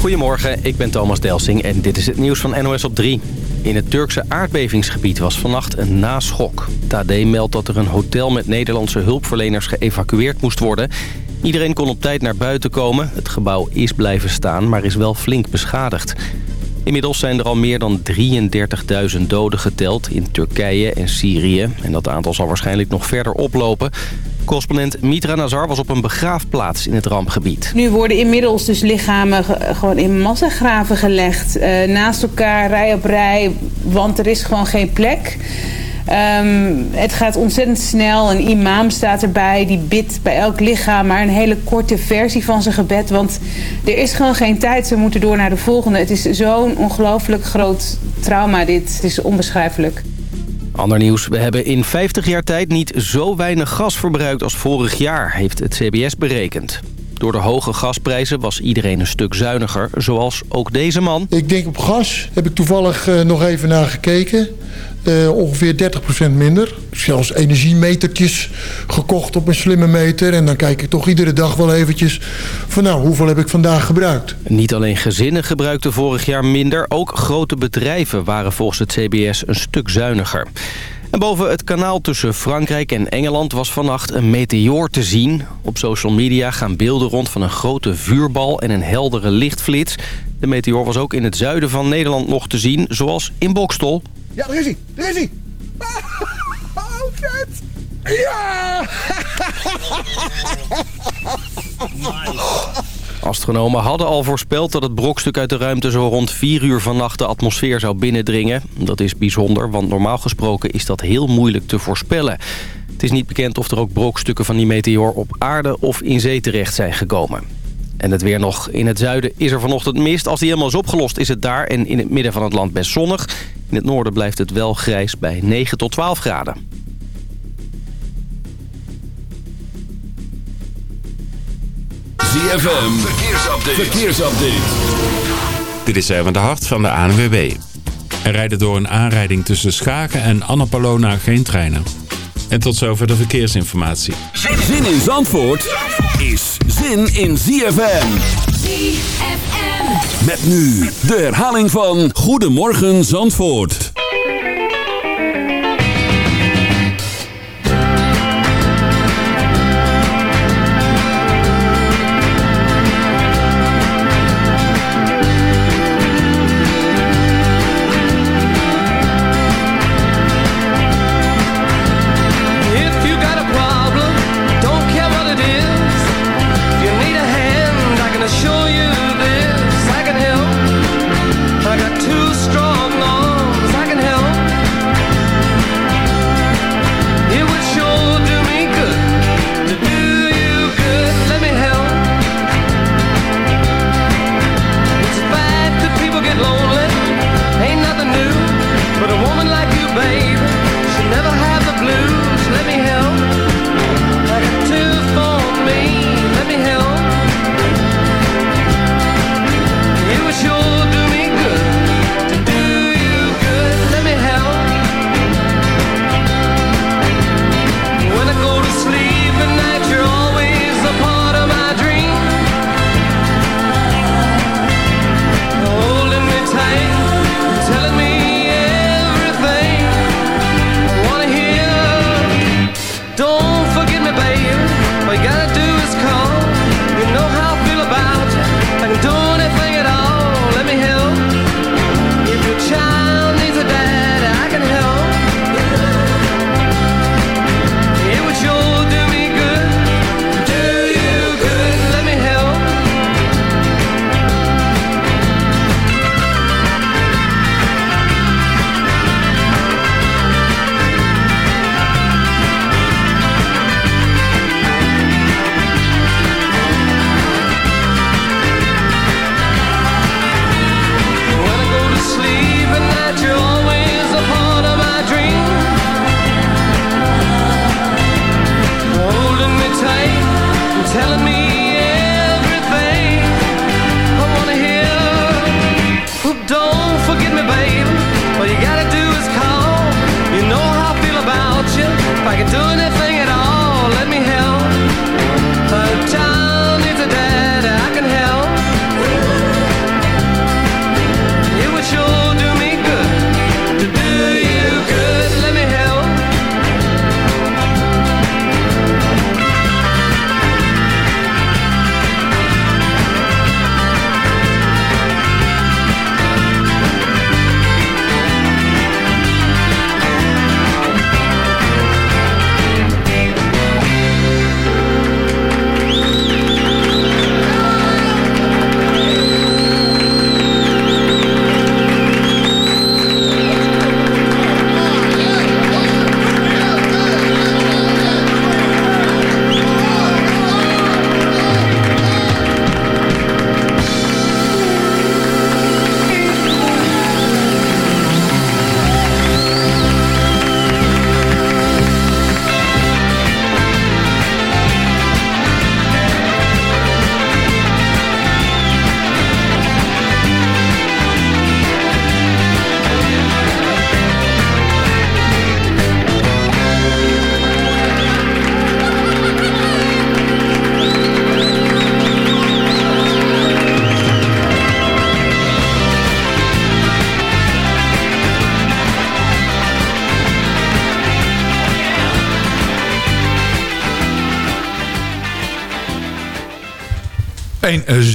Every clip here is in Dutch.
Goedemorgen, ik ben Thomas Delsing en dit is het nieuws van NOS op 3. In het Turkse aardbevingsgebied was vannacht een naschok. TD meldt dat er een hotel met Nederlandse hulpverleners geëvacueerd moest worden. Iedereen kon op tijd naar buiten komen. Het gebouw is blijven staan, maar is wel flink beschadigd. Inmiddels zijn er al meer dan 33.000 doden geteld in Turkije en Syrië. En dat aantal zal waarschijnlijk nog verder oplopen. Correspondent Mitra Nazar was op een begraafplaats in het rampgebied. Nu worden inmiddels dus lichamen gewoon in massagraven gelegd. Uh, naast elkaar, rij op rij, want er is gewoon geen plek. Um, het gaat ontzettend snel. Een imam staat erbij, die bidt bij elk lichaam maar een hele korte versie van zijn gebed. Want er is gewoon geen tijd, ze moeten door naar de volgende. Het is zo'n ongelooflijk groot trauma dit. Het is onbeschrijfelijk. Ander nieuws. We hebben in 50 jaar tijd niet zo weinig gas verbruikt als vorig jaar, heeft het CBS berekend. Door de hoge gasprijzen was iedereen een stuk zuiniger, zoals ook deze man. Ik denk op gas, heb ik toevallig uh, nog even naar gekeken. Uh, ongeveer 30% minder. Zelfs energiemetertjes gekocht op een slimme meter. En dan kijk ik toch iedere dag wel eventjes van nou, hoeveel heb ik vandaag gebruikt. Niet alleen gezinnen gebruikten vorig jaar minder. Ook grote bedrijven waren volgens het CBS een stuk zuiniger. En boven het kanaal tussen Frankrijk en Engeland was vannacht een meteoor te zien. Op social media gaan beelden rond van een grote vuurbal en een heldere lichtflits. De meteoor was ook in het zuiden van Nederland nog te zien, zoals in Bokstol. Ja, daar is hij! Daar is hij! Oh, vet! Ja! Astronomen hadden al voorspeld dat het brokstuk uit de ruimte zo rond 4 uur vannacht de atmosfeer zou binnendringen. Dat is bijzonder, want normaal gesproken is dat heel moeilijk te voorspellen. Het is niet bekend of er ook brokstukken van die meteoor op aarde of in zee terecht zijn gekomen. En het weer nog. In het zuiden is er vanochtend mist. Als die helemaal is opgelost is het daar en in het midden van het land best zonnig. In het noorden blijft het wel grijs bij 9 tot 12 graden. ZFM, verkeersupdate. verkeersupdate. Dit is Erwin de Hart van de ANWB. Er rijden door een aanrijding tussen Schaken en Annapolona geen treinen. En tot zover de verkeersinformatie. Zin in Zandvoort is zin in ZFM. ZFM. Met nu de herhaling van Goedemorgen Zandvoort.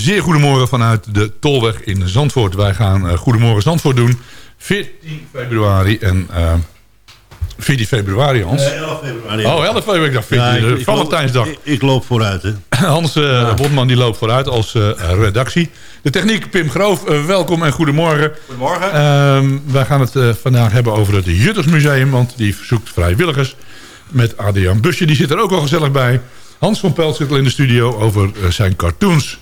Zeer goedemorgen vanuit de Tolweg in Zandvoort. Wij gaan uh, Goedemorgen Zandvoort doen. 14 februari en... Uh, 14 februari, Hans. Uh, 11 februari. Oh, 11 februari. Ik dacht 14, ja, ik, Valentijnsdag. Ik, ik, loop vooruit, hè. Hans uh, ja. Botman die loopt vooruit als uh, redactie. De techniek, Pim Groof. Uh, welkom en goedemorgen. Goedemorgen. Ehm, wij gaan het vandaag hebben over het Juttersmuseum. Want die verzoekt vrijwilligers. Met Adriaan Busje, die zit er ook al gezellig bij. Hans van Pelt zit al in de studio over zijn cartoons.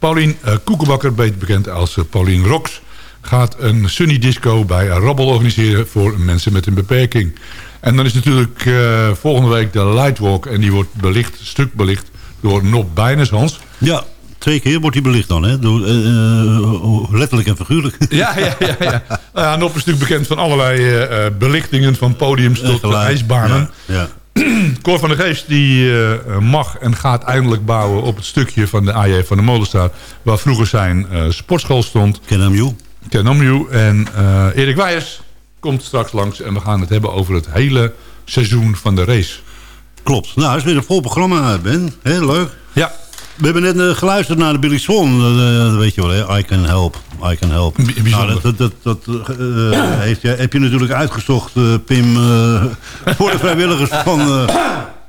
Paulien Koekenbakker, beter bekend als Paulien Rox gaat een Sunny Disco bij Rabbel organiseren voor mensen met een beperking. En dan is natuurlijk uh, volgende week de Lightwalk. En die wordt belicht, stuk belicht door Nob Bijnes, Hans. Ja, twee keer wordt die belicht dan, hè? Door, uh, letterlijk en figuurlijk. Ja, ja, ja. ja. nou ja Nob is natuurlijk bekend van allerlei belichtingen... van podiums tot ijsbanen. Ja, ja. Cor van der Geest die mag en gaat eindelijk bouwen... op het stukje van de AJ van de Molenstraat... waar vroeger zijn sportschool stond. Ken hem, joh. Ken Omju en uh, Erik Wijers komt straks langs. En we gaan het hebben over het hele seizoen van de race. Klopt. Nou, het is weer een vol programma, Ben. Heel leuk. Ja. We hebben net uh, geluisterd naar de Billy Swan. Uh, weet je wel, hè? I can help. I can help. Bijzonder. Nou, dat dat, dat, dat heeft, heb je natuurlijk uitgezocht, Pim, voor de vrijwilligers van,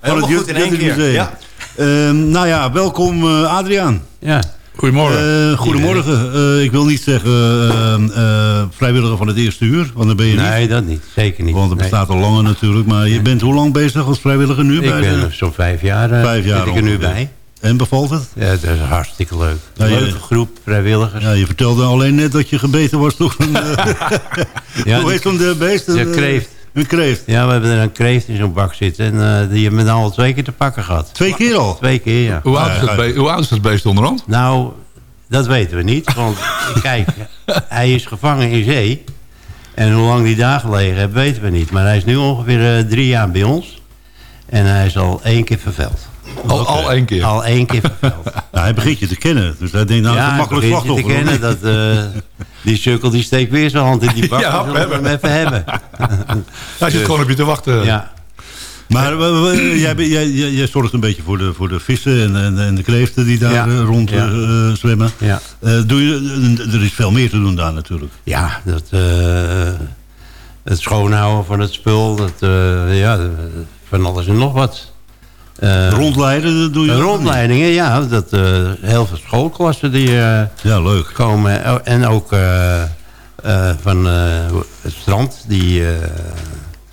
van het Juttersmuseum. Ja. nou ja, welkom Adriaan. Ja. Goedemorgen. Uh, goedemorgen. Uh, ik wil niet zeggen uh, vrijwilliger van het eerste uur, want dan ben je nee, niet. dat niet. Zeker niet. Want het bestaat nee. al langer natuurlijk. Maar je bent hoe lang bezig als vrijwilliger nu? Ik bij ben zo'n vijf jaar, vijf jaar ik er nu bij. En bevalt het? Ja, dat is hartstikke leuk. Leuke je, groep vrijwilligers. Ja, je vertelde alleen net dat je gebeten was door een... ja, hoe heet zo'n beest? Een kreeft. Een kreeft? Ja, we hebben er een kreeft in zo'n bak zitten. En uh, die hebben we nou al twee keer te pakken gehad. Twee keer al? Twee keer, ja. Hoe oud is dat, be hoe oud is dat beest onderhand? Nou, dat weten we niet. Want kijk, hij is gevangen in zee. En hoe lang hij daar gelegen heeft, weten we niet. Maar hij is nu ongeveer uh, drie jaar bij ons. En hij is al één keer verveld. Al, okay. al één keer? Al één keer verveld. nou, hij begint je te kennen. Dus hij denkt, nou, ja, dat makkelijk slachtoffer. te kennen. Dat, uh, die sukkel die steekt weer zijn hand in die bak. ja, we hem even hebben. hij zit dus, gewoon op je te wachten. Ja. Maar jij, jij, jij, zorgt een beetje voor de, voor de vissen en, en, en de kreeften die daar ja. rond ja. Uh, zwemmen. Ja. Uh, doe je, er is veel meer te doen daar natuurlijk. Ja, dat, uh, het schoonhouden van het spul. Dat, ja, van alles en nog wat. Rondleiden dat doe je Rondleidingen, ja. Dat, heel veel schoolklassen die ja, leuk. komen. En ook van het strand. Die,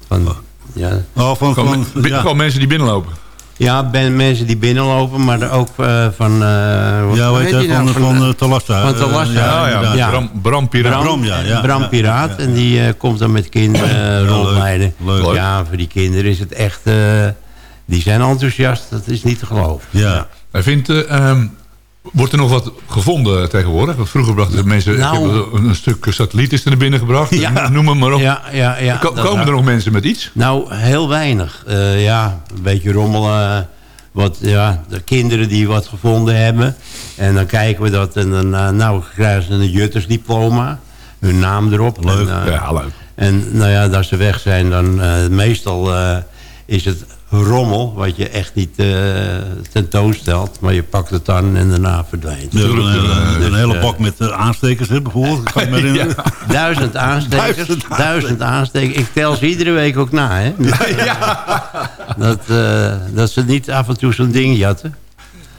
van, ja. Oh, van, gewoon, van, ja. gewoon mensen die binnenlopen? Ja, ben, mensen die binnenlopen, maar ook uh, van... Uh, ja, weet je, van, van, van uh, Talassa. Van Talassa, ja, ja, ja. Bram, Bram Piraat. Bram, ja, ja, Bram Piraat, en die komt dan met kinderen rondleiden. Leuk, leuk. Ja, voor die kinderen is het echt... die zijn enthousiast, dat is niet te geloven. Ja. Hij vindt... Um, Wordt er nog wat gevonden tegenwoordig? Want vroeger brachten mensen nou, een stuk satelliet is er naar binnen gebracht. Ja, noem het maar op. Ja, ja, ja, Ko komen er nog mensen met iets? Nou, heel weinig. Uh, ja, een beetje rommelen. Wat, ja, de kinderen die wat gevonden hebben. En dan kijken we dat. En dan uh, nou, krijgen ze een juttersdiploma. Hun naam erop. Leuk, en, uh, ja, leuk. En nou ja, als ze weg zijn, dan meestal is het rommel, wat je echt niet uh, tentoonstelt. Maar je pakt het aan en daarna verdwijnt. Ja, een, een, een, hele bak met uh, aanstekers, hè, bijvoorbeeld. Kan me ja. Duizend aanstekers. Duizend, duizend aanstekers. Ik tel ze iedere week ook na, hè. Ja, dat, uh, dat ze niet af en toe zo'n ding jatten.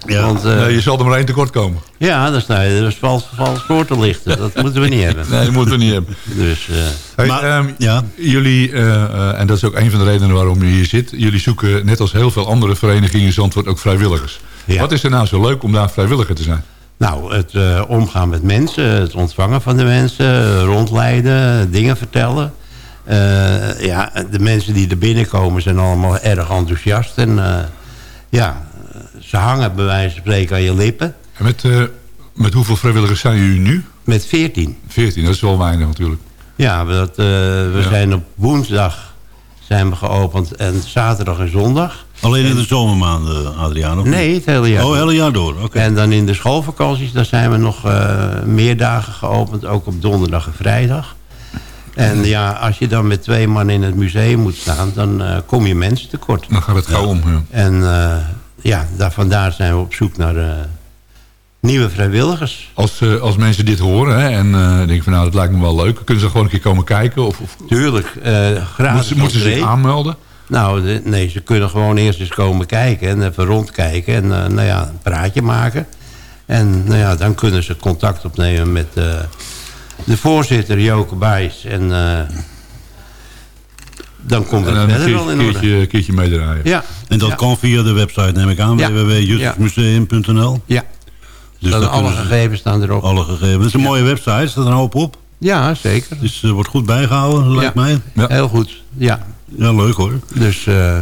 Ja. Want, uh, nee, je zal er maar één tekort komen. Ja, dat is, nou, dat is vals, vals lichten. Dat moeten we niet hebben. Nee, dat moeten we niet hebben. Dus, uh, hey, maar, um, ja. Jullie, uh, en dat is ook een van de redenen waarom u hier zit... jullie zoeken net als heel veel andere verenigingen in Zandvoort ook vrijwilligers. Ja. Wat is er nou zo leuk om daar vrijwilliger te zijn? Nou, het omgaan met mensen, het ontvangen van de mensen... rondleiden, dingen vertellen... ja, de mensen die er binnenkomen zijn allemaal erg enthousiast. En ja, ze hangen bij wijze van spreken aan je lippen. En met, uh, met hoeveel vrijwilligers zijn jullie nu? Met 14. 14, dat is wel weinig natuurlijk. Ja, dat, uh, we ja. zijn op woensdag zijn we geopend en zaterdag en zondag. Alleen in de zomermaanden, Adriaan? Of nee, het hele jaar Oh, het hele jaar door, oké. Okay. En dan in de schoolvakanties, daar zijn we nog uh, meer dagen geopend. Ook op donderdag en vrijdag. En ja, als je dan met twee man in het museum moet staan... dan uh, kom je mensen tekort. Dan gaat het gauw ja. om, ja. En uh, ja, daar, vandaar zijn we op zoek naar, uh, Nieuwe vrijwilligers. Als, uh, als mensen dit horen hè, en uh, denken van nou dat lijkt me wel leuk. Kunnen ze gewoon een keer komen kijken? Of, of... Tuurlijk. Graag. Moeten, moeten ze zich aanmelden? Nou, de, nee, ze kunnen gewoon eerst eens komen kijken en even rondkijken en nou ja, een praatje maken. En nou ja, dan kunnen ze contact opnemen met de voorzitter Joke Bijs en dan komt het verder wel in orde. Een keertje meedraaien. Ja. En dat ja. kan via de website, neem ik aan, Ja. www.juttersmuseum.nl. Ja. Dus alle gegevens staan erop. Alle gegevens. Het is een mooie website, staat er een hoop op. Ja, zeker. Dus het wordt goed bijgehouden, lijkt Ja. mij. Ja. Heel goed. Ja. Ja, leuk hoor. Dus eh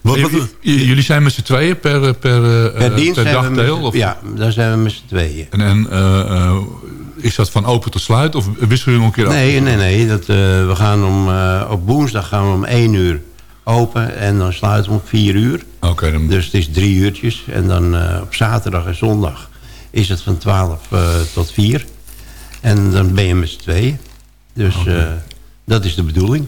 Wat, wat, jullie zijn met z'n tweeën per, per, eh, per dienst per we met dagdeel? Of? Ja, daar zijn we met z'n tweeën. En, en eh, eh, is dat van open tot sluit? Of wisselen jullie nog een keer af? Nee, nee, nee. Dat, eh, we gaan om, eh, op woensdag gaan we om 1 uur open en dan sluiten we om 4 uur. Oké, dan Dus het is drie uurtjes. En dan eh, op zaterdag en zondag is het van 12 eh, tot 4. En dan ben je met z'n tweeën. Dus eh, dat is de bedoeling.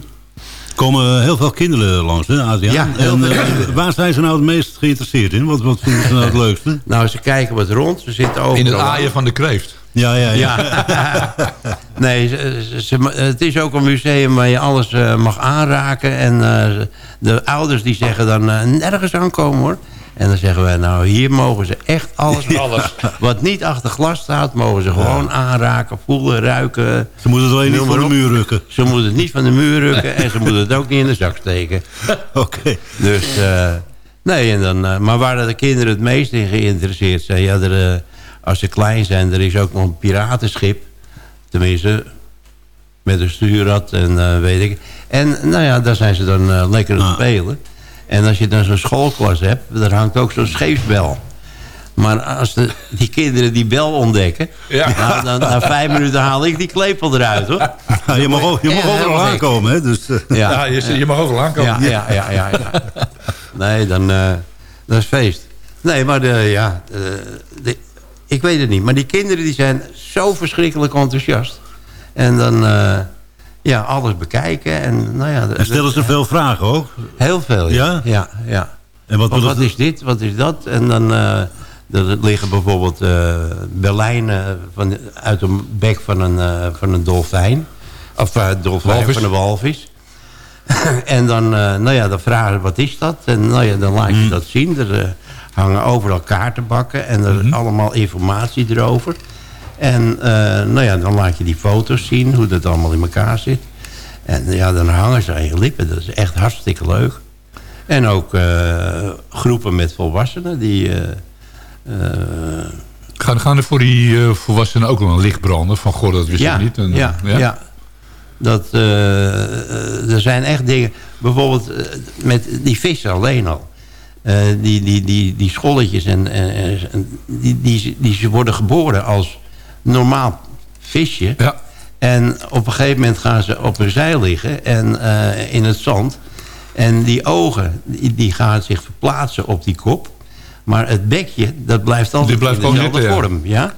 Komen heel veel kinderen langs, hè, Adriaan? Ja, en, eh, waar zijn ze nou het meest geïnteresseerd in? Wat, wat vinden ze nou het leukste? Nou, ze kijken wat rond. Ze zitten overal. in het aaien van de kreeft. Ja, ja, ja. Ja. nee, ze, ze- ze- het is ook een museum waar je alles eh, mag aanraken. En eh, de ouders die zeggen dan eh, nergens aankomen hoor. En dan zeggen wij, nou hier mogen ze echt alles, alles. Wat niet achter glas staat, mogen ze gewoon aanraken, voelen, ruiken. Ze moeten het alleen niet voor de muur rukken. Ze moeten het niet van de muur rukken en ze moeten het ook niet in de zak steken. Oké. Dus, eh, nee, en dan, eh, maar waar de kinderen het meest in geïnteresseerd zijn... Ja, er, eh, als ze klein zijn, er is ook nog een piratenschip. Tenminste, met een stuurrad en weet ik. En nou ja, daar zijn ze dan lekker aan het Ah. En als je dan zo'n schoolklas hebt, daar hangt ook zo'n scheepsbel. Maar als de, die kinderen die bel ontdekken... Ja. Nou, dan, na vijf minuten haal ik die klepel eruit, hoor. Ja, je mag, ook- je mag Ja, overal helemaal aankomen, hè? Dus, eh, Ja, je, je mag overal aankomen. Ja, ja, ja, ja. ja. Nee, dan eh, dat is feest. Nee, maar de, ja, eh, de, ik weet het niet. Maar die kinderen die zijn zo verschrikkelijk enthousiast. En dan, eh, ja, alles bekijken. En, nou ja, en stellen ze veel vragen ook? Heel veel, ja. Ja? Ja, ja. En wat, Wat, is dit, wat is dat? En dan eh, er liggen bijvoorbeeld eh Berlijnen van, uit een bek van een, eh, van een dolfijn. Of uh, dolfijn Walvis. van een walvis. en dan, nou ja, dan vragen ze, wat is dat? En nou ja, dan laat je dat zien. Er hangen overal kaartenbakken en er is allemaal informatie erover. En eh, nou ja, dan laat je die foto's zien, hoe dat allemaal in elkaar zit. En ja, dan hangen ze aan je lippen. Dat is echt hartstikke leuk. En ook eh, groepen met volwassenen die... eh, Gaan, gaan er voor die volwassenen ook wel een licht branden? Van, goh, dat wist ja, ik niet. En, ja, ja. Dat, er zijn echt dingen... Bijvoorbeeld met die vissen alleen al. Die, die, die, die scholletjes en, en, en die, die, die ze worden geboren als normaal visje. Ja. En op een gegeven moment gaan ze op hun zij liggen en, eh, in het zand. En die ogen die, die gaan zich verplaatsen op die kop. Maar het bekje, dat blijft altijd Die blijft in dezelfde zitten, vorm. Ja?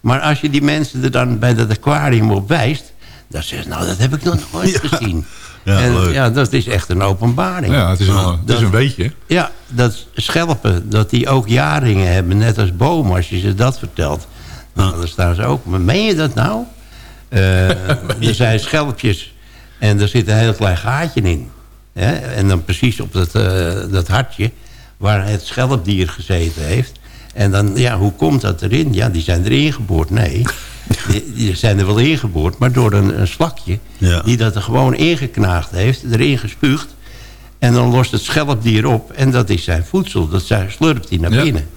Maar als je die mensen er dan bij dat aquarium op wijst... dan zeggen ze, nou, dat heb ik nog nooit gezien. Ja, en, leuk. ja, dat is echt een openbaring. Ja, het is, een, het is Dat- een beetje. Ja, dat schelpen, dat die ook jaringen hebben, net als bomen, als je ze dat vertelt. Nou, dan staan ze ook. Maar meen je dat nou? Eh, er zijn schelpjes en er zit een heel klein gaatje in. Hè? En dan precies op dat, eh, dat hartje waar het schelpdier gezeten heeft. En dan, ja, hoe komt dat erin? Ja, die zijn erin geboord. Nee, die, die zijn er wel ingeboord, maar door een, een slakje... Ja. die dat er gewoon ingeknaagd heeft, erin gespuugd... En dan lost het schelpdier op. En dat is zijn voedsel. Dat zijn, slurpt hij naar Ja. binnen.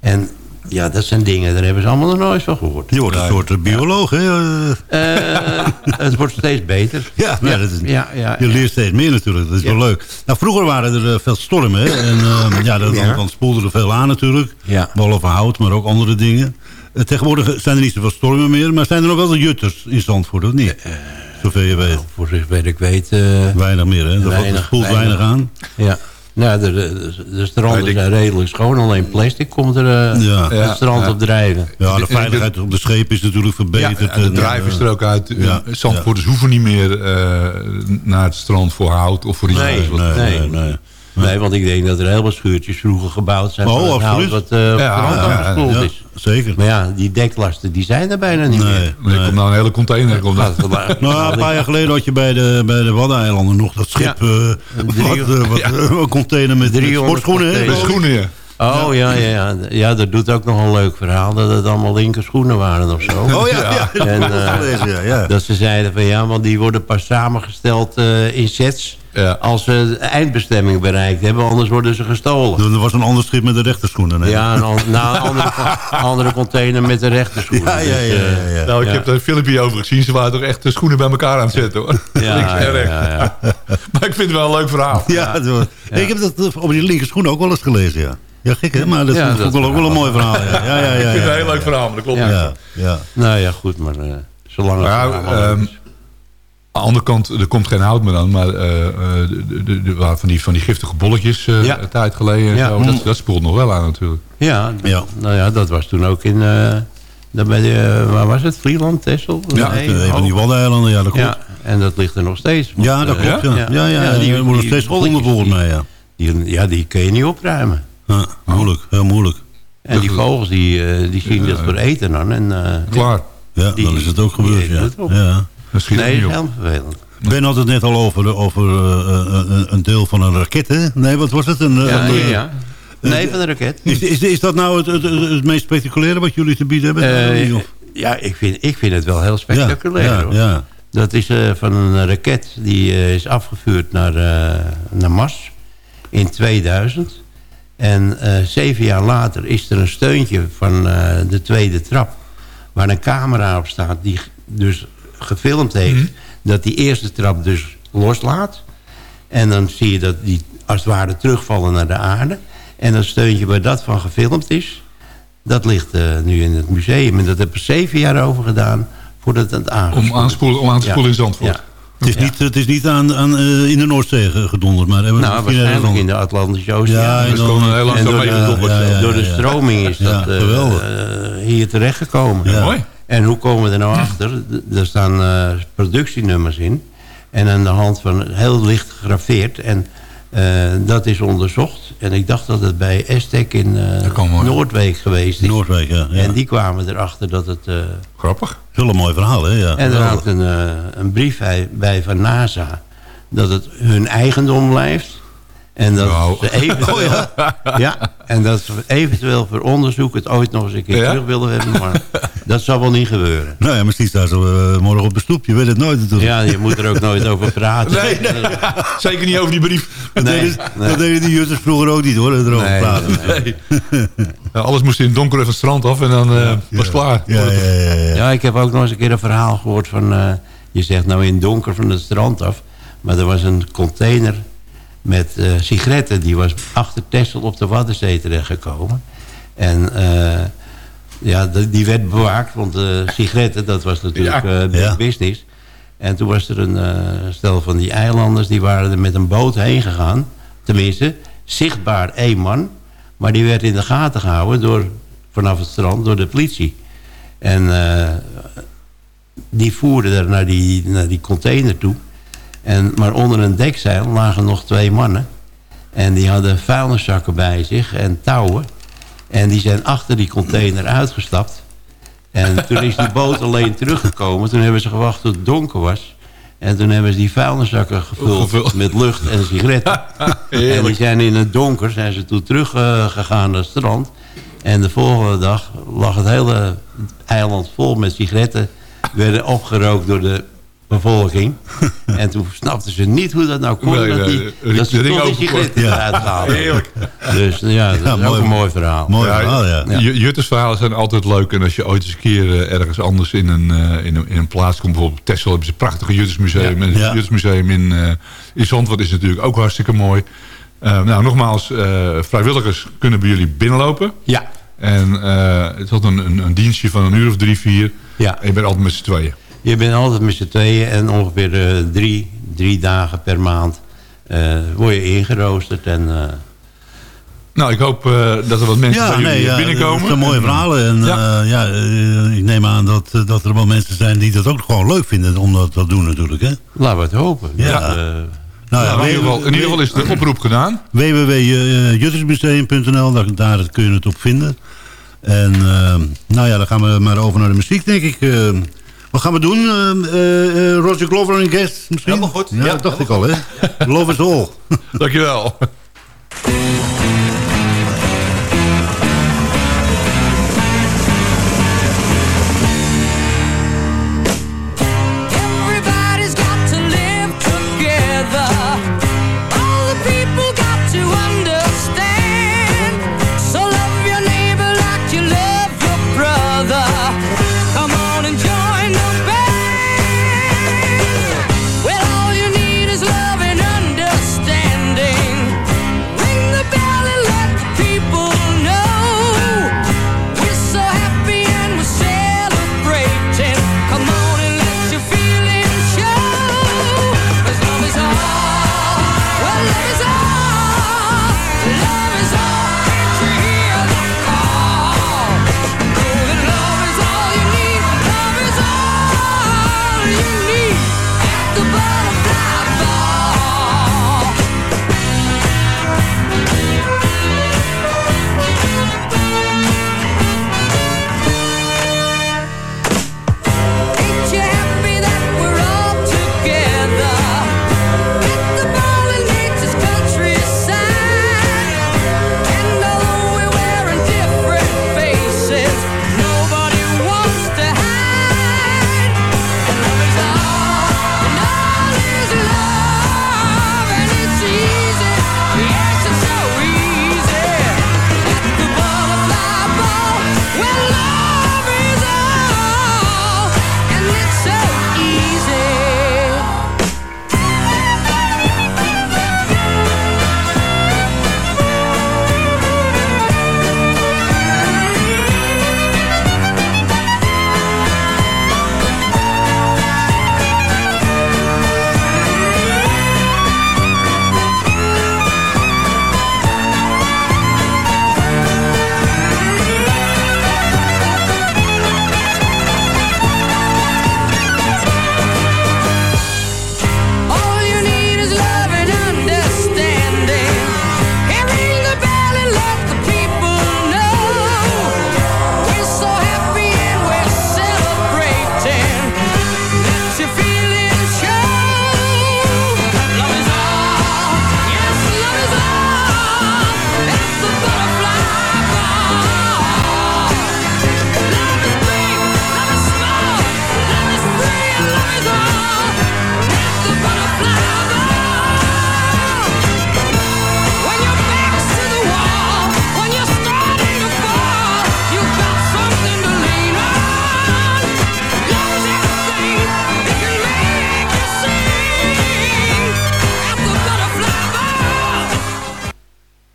En ja, dat zijn dingen, daar hebben ze allemaal nog nooit van gehoord. Je wordt een soort eh, bioloog, hè? Eh, Eh, het wordt steeds beter. Ja, nee, dat is, ja, ja, je ja. leert steeds meer natuurlijk. Dat is Ja. wel leuk. Nou, vroeger waren er veel stormen. Hè? En eh, ja, dan, Ja. dan spoelde er veel aan natuurlijk. Ja. Behalve hout, maar ook andere dingen. Tegenwoordig zijn er niet zoveel stormen meer. Maar zijn er nog wel de jutters in Zandvoort, of niet? Zoveel je weet. Voor zover ik weet... eh, Weinig meer, hè? Er Weinig, spoelt weinig, weinig. aan. ja. Nou, de, de, de stranden Ja, zijn redelijk schoon. Alleen plastic komt er eh, Ja. het strand Ja. op drijven. Ja, de veiligheid op de schepen is natuurlijk Ja, verbeterd. en de En, drijf is eh, er ook uit. ja, Zandvoorters hoeven niet meer eh, naar het strand voor hout of voor iets Nee, Nee, nee, Nee. Nee. Want ik denk dat er heel wat schuurtjes vroeger gebouwd zijn. Oh, absoluut. Wat uh, Ja, ja, is. zeker. Maar ja, die deklasten die zijn er bijna niet Nee, meer. Er nee. komt nou een hele container. Komt er. maar- Nou, een paar jaar geleden had je bij de, bij de Waddeneilanden nog dat schip. Ja. eh, wat, eh, wat, een container met 300 sportschoenen. containers. schoenen, ja. Oh ja, ja, ja. Ja, dat doet ook nog een leuk verhaal. Dat het allemaal linker schoenen waren of zo. Oh ja, ja. En, eh, ja. Dat ze zeiden van ja, want die worden pas samengesteld eh, in sets... Ja. als ze de eindbestemming bereikt hebben. Anders worden ze gestolen. Er was een ander schip met de rechterschoenen. hè? Ja, een, an- nou, een andere, andere container met de rechterschoenen. ja, ja, Dus, ja, eh, ja, ja. Nou, ik Ja. heb een filmpje over gezien. Ze waren toch echt de schoenen bij elkaar aan het zetten, hoor. Ja, Links en ja, rechts. ja, ja. Maar ik vind het wel een leuk verhaal. Ja, ik heb dat eh, op die linkerschoen ook wel eens gelezen, ja. Ja, gek hè, maar dat Ja, vond ik dat wel ook wel een mooi verhaal. Ja, ja, ja. ja, Ik vind het een heel leuk verhaal, maar dat klopt Ja. niet. Ja, ja. Nou ja, goed, maar eh, zolang het Nou, is. Aan de andere kant, er komt geen hout meer aan, maar eh, eh, de, de, de, waar van, die, van die giftige bolletjes eh, Ja. een tijd geleden. En Ja. zo, dat, dat spoelt nog wel aan natuurlijk. Ja, Ja. nou ja, dat was toen ook in... eh bij de, waar was het? Vlieland, Texel? Ja, Nee, Een van die. Waddeneilanden, ja, dat klopt. Ja, en dat ligt er nog steeds. Ja, dat klopt, ja. Ja, ja, ja, die, worden nog steeds gevonden volgens mij, ja. Die, ja, die kun je niet opruimen. ja. Moeilijk, heel moeilijk. En die vogels die, eh, die zien dat voor eten dan. En, eh, Klaar. Ja, Die- dan is het ook gebeurd, ja. het ja. Dat schiet nee, niet op. heel vervelend. Ben had het net al over, over eh, een, een deel van een raket, hè? Nee, wat was het? Een, Ja, een, ja, eh, ja. Nee, van de raket. Is, is, is dat nou het, het, het, het meest spectaculaire wat jullie te bieden hebben? Eh, ja, ik vind, ik vind het wel heel spectaculair. Ja, hoor. ja. Dat is eh, van een raket die eh, is afgevuurd naar, eh, naar Mars in 2000. En eh, zeven jaar later is er een steuntje van eh, de tweede trap... waar een camera op staat die dus gefilmd heeft... dat die eerste trap dus loslaat. En dan zie je dat die als het ware terugvallen naar de aarde. En dat steuntje waar dat van gefilmd is... dat ligt eh, nu in het museum. En dat hebben we zeven jaar over gedaan voordat het aangespoeld Om, aanspoelen, om aan te Ja. spoelen in Zandvoort. Ja. Het is Ja. niet, het is niet aan, aan, eh, in de Noordzee ge- gedonderd, maar hebben we Nou, waarschijnlijk in de Atlantische Oceaan. Ja, Dat is en gewoon een heel En langzaam door de-. Door stroming is Ja, dat eh, hier terechtgekomen. Ja. Mooi. En hoe komen we er nou achter? Er staan eh, productienummers in. En aan de hand van heel licht gegraveerd. En eh, dat is onderzocht. En ik dacht dat het bij Estek in mooi. Noordwijk geweest is. Noordwijk, ja. ja. En die kwamen erachter dat het... Grappig. Een mooi verhaal, hè? Ja. en er hangt een, een brief bij van NASA... dat het hun eigendom blijft. En dat ze eventueel, ja. en dat ze eventueel voor onderzoek het ooit nog eens een keer Ja? terug willen hebben. Maar dat zal wel niet gebeuren. Nou ja, misschien staan ze eh, morgen op de stoep. Je weet het nooit natuurlijk. Ja, je moet er ook nooit over praten. Nee, Zeker niet over die brief. dat, nee, deden, nee. dat deden die jutters vroeger ook niet, hoor. Erover Nee, praten. nee, nee. Ja, alles moest in het donker even het strand af en dan eh, was het klaar. Ja, ja, ja, ja. Ja, ik heb ook nog eens een keer een verhaal gehoord van... eh, je zegt nou in het donker van het strand af... maar er was een container met eh, sigaretten... die was achter Texel op de Waddenzee terechtgekomen. En eh, ja, die werd bewaakt, want sigaretten... dat was natuurlijk Ja. eh, big Ja. business. En toen was er een eh, stel van die eilanders... die waren er met een boot heen gegaan. Tenminste, zichtbaar één man... maar die werd in de gaten gehouden door, vanaf het strand door de politie... En eh, die voerden er naar die, naar die container toe. En, maar onder een dekzeil lagen nog twee mannen. En die hadden vuilniszakken bij zich en touwen. En die zijn achter die container uitgestapt. En toen is die boot alleen teruggekomen. Toen hebben ze gewacht tot het donker was. En toen hebben ze die vuilniszakken gevuld, Gevuld. met lucht en sigaretten. en die zijn in het donker zijn ze toen teruggegaan naar het strand. En de volgende dag lag het hele eiland vol met sigaretten. Werden opgerookt door de bevolking. en toen snapten ze niet hoe dat nou kon. Nee, dat, nee, die, de- dat ze toch die openkomt. sigaretten Ja. eruit haalden. Heerlijk. Dus ja, dat is ook een mooi verhaal. Mooi verhaal, ja. Ja. Juttersverhalen zijn altijd leuk. En als je ooit eens een keer eh, ergens anders in een, eh, in een, in een plaats komt... bijvoorbeeld Texel hebben ze een prachtige Juttersmuseum. Ja. En het Ja. Juttersmuseum in, eh in Zandvoort is natuurlijk ook hartstikke mooi. Eh, nou, nogmaals, eh, vrijwilligers kunnen bij jullie binnenlopen. Ja, En eh, het is altijd een, een, een dienstje van een uur of drie, vier. ja. En je bent altijd met z'n tweeën. Je bent altijd met z'n tweeën en ongeveer eh, drie, drie dagen per maand eh, word je ingeroosterd. En, eh, Nou, ik hoop eh, dat er wat mensen Ja, bij jullie nee, ja, binnenkomen. dat zijn mooie verhalen. En Ja. ja. ja, ik neem aan dat, dat er wel mensen zijn die dat ook gewoon leuk vinden om dat te doen natuurlijk. Hè? laten we het hopen. Ja. Dat, Nou Ja, ja, in, ieder geval, in ieder geval is de oproep gedaan. www.juttersmuseum.nl, daar, daar kun je het op vinden. En eh, nou ja, dan gaan we maar over naar de muziek, denk ik. Eh, wat gaan we doen? Eh, eh, eh, Roger Glover en guest misschien? Helemaal goed. Ja, Ja, dat dacht ik al, hè? Love is all. Dankjewel.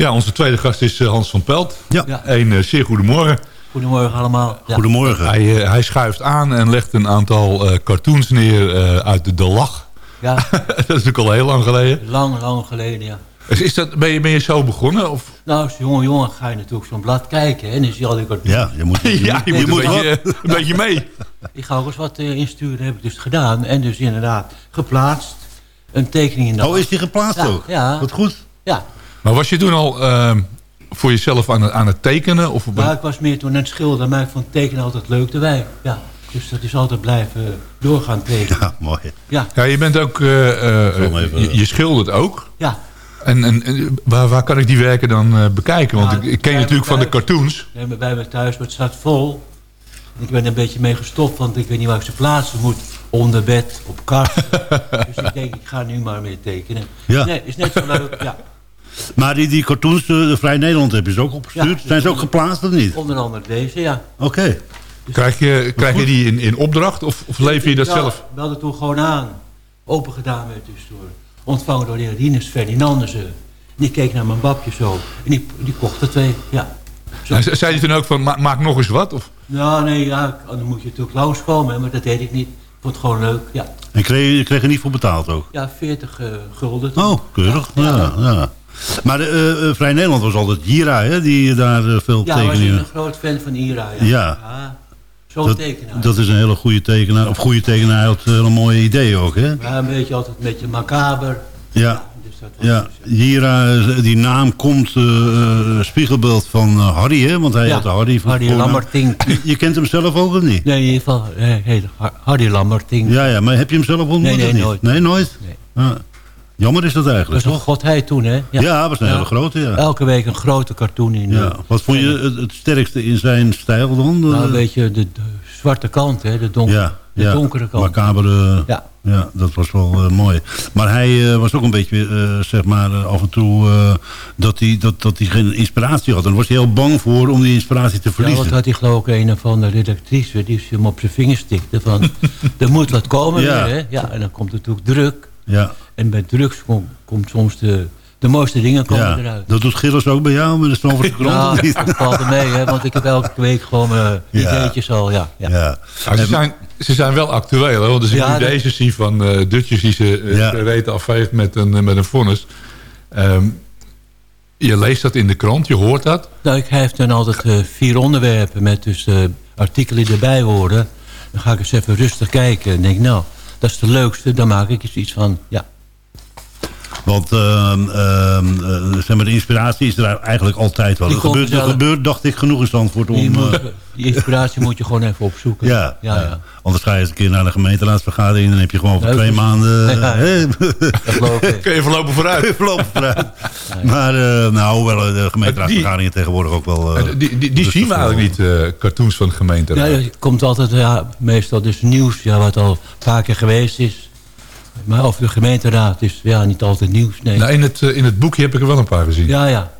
Ja, onze tweede gast is eh, Hans van Pelt. Ja. Een eh, zeer goedemorgen. Goedemorgen allemaal. Ja. Goedemorgen. Hij, eh, hij schuift aan en legt een aantal eh, cartoons neer eh, uit de, de lach. Ja, dat is natuurlijk al heel lang geleden. lang, lang geleden, ja. Is, is dat, ben, je, ben je zo begonnen? Of? Nou, als jonge jongen ga je natuurlijk zo'n blad kijken. hè, En dan zie je al die cartoons. Ja, je moet, Ja, je moet, een, beetje, een beetje mee. Ik ga ook eens wat eh, insturen, heb ik dus gedaan. En dus inderdaad geplaatst. Een tekening in de Oh, is die geplaatst Ja, ook? ja. Wat goed. Ja, Maar was je toen al eh, voor jezelf aan het, aan het tekenen? Of, maar ik was meer toen aan het schilderen. Maar ik vond tekenen altijd leuk erbij. Ja, dus dat is altijd blijven doorgaan tekenen. Ja, mooi. Ja, ja, je bent ook... eh, eh, je, je schildert ook. ja. En, en, en waar, waar kan ik die werken dan eh, bekijken? Want Ja, ik, ik ken je natuurlijk van de cartoons. Nee, maar bij me thuis, maar het staat vol. Ik ben er een beetje mee gestopt, want ik weet niet waar ik ze plaatsen moet. Onder bed, op kast. dus ik denk, ik ga nu maar meer tekenen. Ja. Nee, is net zo leuk, ja. Maar die, die cartoons, eh, de Vrij Nederland, heb je ze ook opgestuurd? Ja. Zijn ze ook geplaatst of niet? Onder andere deze, ja. Oké. Krijg je, krijg je die in, in opdracht of, of lever je dat Ja, zelf? Ik belde toen gewoon aan. Open gedaan werd dus door. Ontvangen door de heer Rinus Ferdinandussen. Die keek naar mijn babje zo. En die, die kocht er twee, ja. Ze- zei je toen ook van, ma- maak nog eens wat? Of? Nou, nee, ja, dan moet je natuurlijk langskomen, maar dat deed ik niet. Ik vond het gewoon leuk, ja. En kreeg, je kreeg er niet voor betaald ook? Ja, 40 eh, gulden. toen. Oh, keurig. Ja, ja. Maar eh, eh, Vrij Nederland was altijd Jira, hè? Die daar eh, veel Ja, was ik tekeningen... een groot fan van Ira. Ja, Ja. Zo'n Dat, tekenaar. dat is een hele goede tekenaar. Of goede tekenaar, hij had hele mooie ideeën ook, hè? Ja, een beetje altijd een beetje macaber. Ja. Ja, Jira, eh, die naam komt spiegelbeeld van Harry, hè? Want hij Ja, had de Harry van Harry. Lambertink. Je, kent hem zelf ook of niet? Nee, in ieder geval, heet Har- Hardy Lamberting. Ja, ja, maar heb je hem zelf ontmoet Nee, nee, nooit. Nee, nooit? Nee. Ah, jammer is dat Dat eigenlijk, was een godheid toen, hè? Ja, was een hele grote, ja. Elke week een grote cartoon in. ja. eh, Wat vond je het, het sterkste in zijn stijl dan? Nou, Eh, een beetje de, de zwarte kant, hè? De, donker, ja, de ja. donkere kant. Macabere, Ja. ja, dat was wel eh, mooi. Maar hij was ook een beetje, zeg maar, af en toe dat, hij, dat, dat hij geen inspiratie had. En daar was hij heel bang voor om die inspiratie te Ja, verliezen. want had hij geloof ik een of andere redactrice die hem op zijn vingers stikte van... er moet wat komen Ja. weer, hè? Ja, en dan komt natuurlijk druk. ja. En bij drugs kom- komt soms de, de mooiste dingen komen Ja, eruit. dat doet Gilles ook bij jou met de Stamfordse krant, Ja, of niet? dat valt er mee, hè? Want ik heb elke week gewoon eh Ja. ideetjes al, ja. ja. Ja. Nou, ze, zijn, ze zijn wel actueel, hè? want als ik Ja, nu dat- deze zie van eh Dutjes die ze eh, Ja. de reet afveegt met een, eh, met een vonnis. Ehm, je leest dat in de krant, je hoort dat. Nou, ik, heeft dan altijd eh, vier onderwerpen met dus eh, artikelen die erbij horen. Dan ga ik eens even rustig kijken en denk, nou, dat is de leukste. Dan maak ik eens iets van, ja. Want ehm, ehm, eh, zeg maar, de inspiratie is er eigenlijk altijd wel. Er gebeurt, er gebeurt, dacht ik, genoeg in Zandvoort om... Die, moet- eh, die inspiratie moet je gewoon even opzoeken. ja, ja, ja. ja. Anders ga je eens een keer naar de gemeenteraadsvergadering... en dan heb je gewoon voor Leuk. twee maanden... Ja. hè, Dat geloof ik. Kun je voorlopig vooruit. Verlopen vooruit. Maar eh, nou, hoewel eh, de gemeenteraadsvergaderingen tegenwoordig ook wel... eh, Eh, die die, die zien we eigenlijk niet, eh, cartoons van de gemeente. Ja, er komt altijd ja, meestal dus nieuws, ja, wat al vaker geweest is. Maar over de gemeenteraad is ja, niet altijd nieuws, nee. Nou, in, het, eh, in het boekje heb ik er wel een paar gezien. Ja, ja.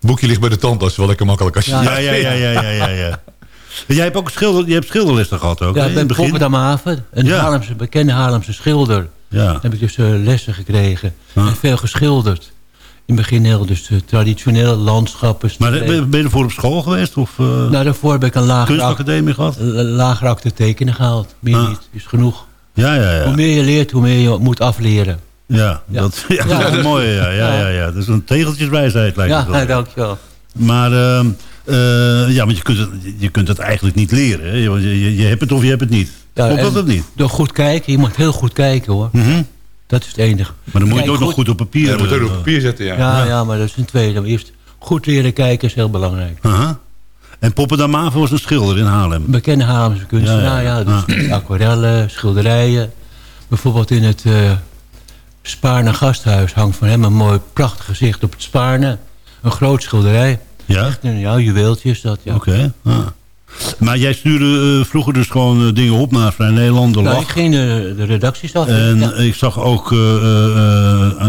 Het boekje ligt bij de tandarts, wel lekker makkelijk als je... Ja. Ja, ja, ja, ja, ja, ja, ja. Jij hebt ook schilder, je hebt schilderlessen gehad ook, Ja, hè, ik ben Haven, een Ja. Haarlemse, bekende Haarlemse schilder. Ja. heb ik dus eh, lessen gekregen. Ja. En veel geschilderd. In het begin heel dus eh, traditionele landschappen. Maar ben ben je ervoor op school geweest? Of eh nou, daarvoor heb ik een lager, kunstacademie gehad? lager acte tekenen gehaald. Meer niet, is genoeg. Ja, ja, ja. Hoe meer je leert, hoe meer je moet afleren. Ja, Ja. Dat, ja, Ja. dat is mooi. Ja, ja, ja, ja. Dat is een tegeltjeswijsheid lijkt het Ja, wel. dankjewel. Maar, ehm, eh, ja, want je kunt, het, je kunt het eigenlijk niet leren. Hè? Je, je, je hebt het of je hebt het niet. Ja, Klopt dat of niet? Door goed kijken, je moet heel goed kijken hoor. Mhm. Dat is het enige. Maar dan moet je het ook nog goed op papier... Ja, moet je ook eh, op papier zetten, ja. Ja, ja, maar dat is een tweede. Maar eerst goed leren kijken is heel belangrijk. aha. En Poppendamave was een schilder in Haarlem. Bekende Haarlemse kunstenaar, ja. Ja, ja. dus aquarellen, schilderijen. Bijvoorbeeld in het eh Spaarne gasthuis hangt van hem een mooi prachtig gezicht op het Spaarne. Een groot schilderij. Ja? Echt een ja, juweeltje is dat, ja. Oké. ah. Maar jij stuurde eh, vroeger dus gewoon eh, dingen op naar Vrij Nederland, de Nou, ik ging de, de redacties af. En ja. ik zag ook eh,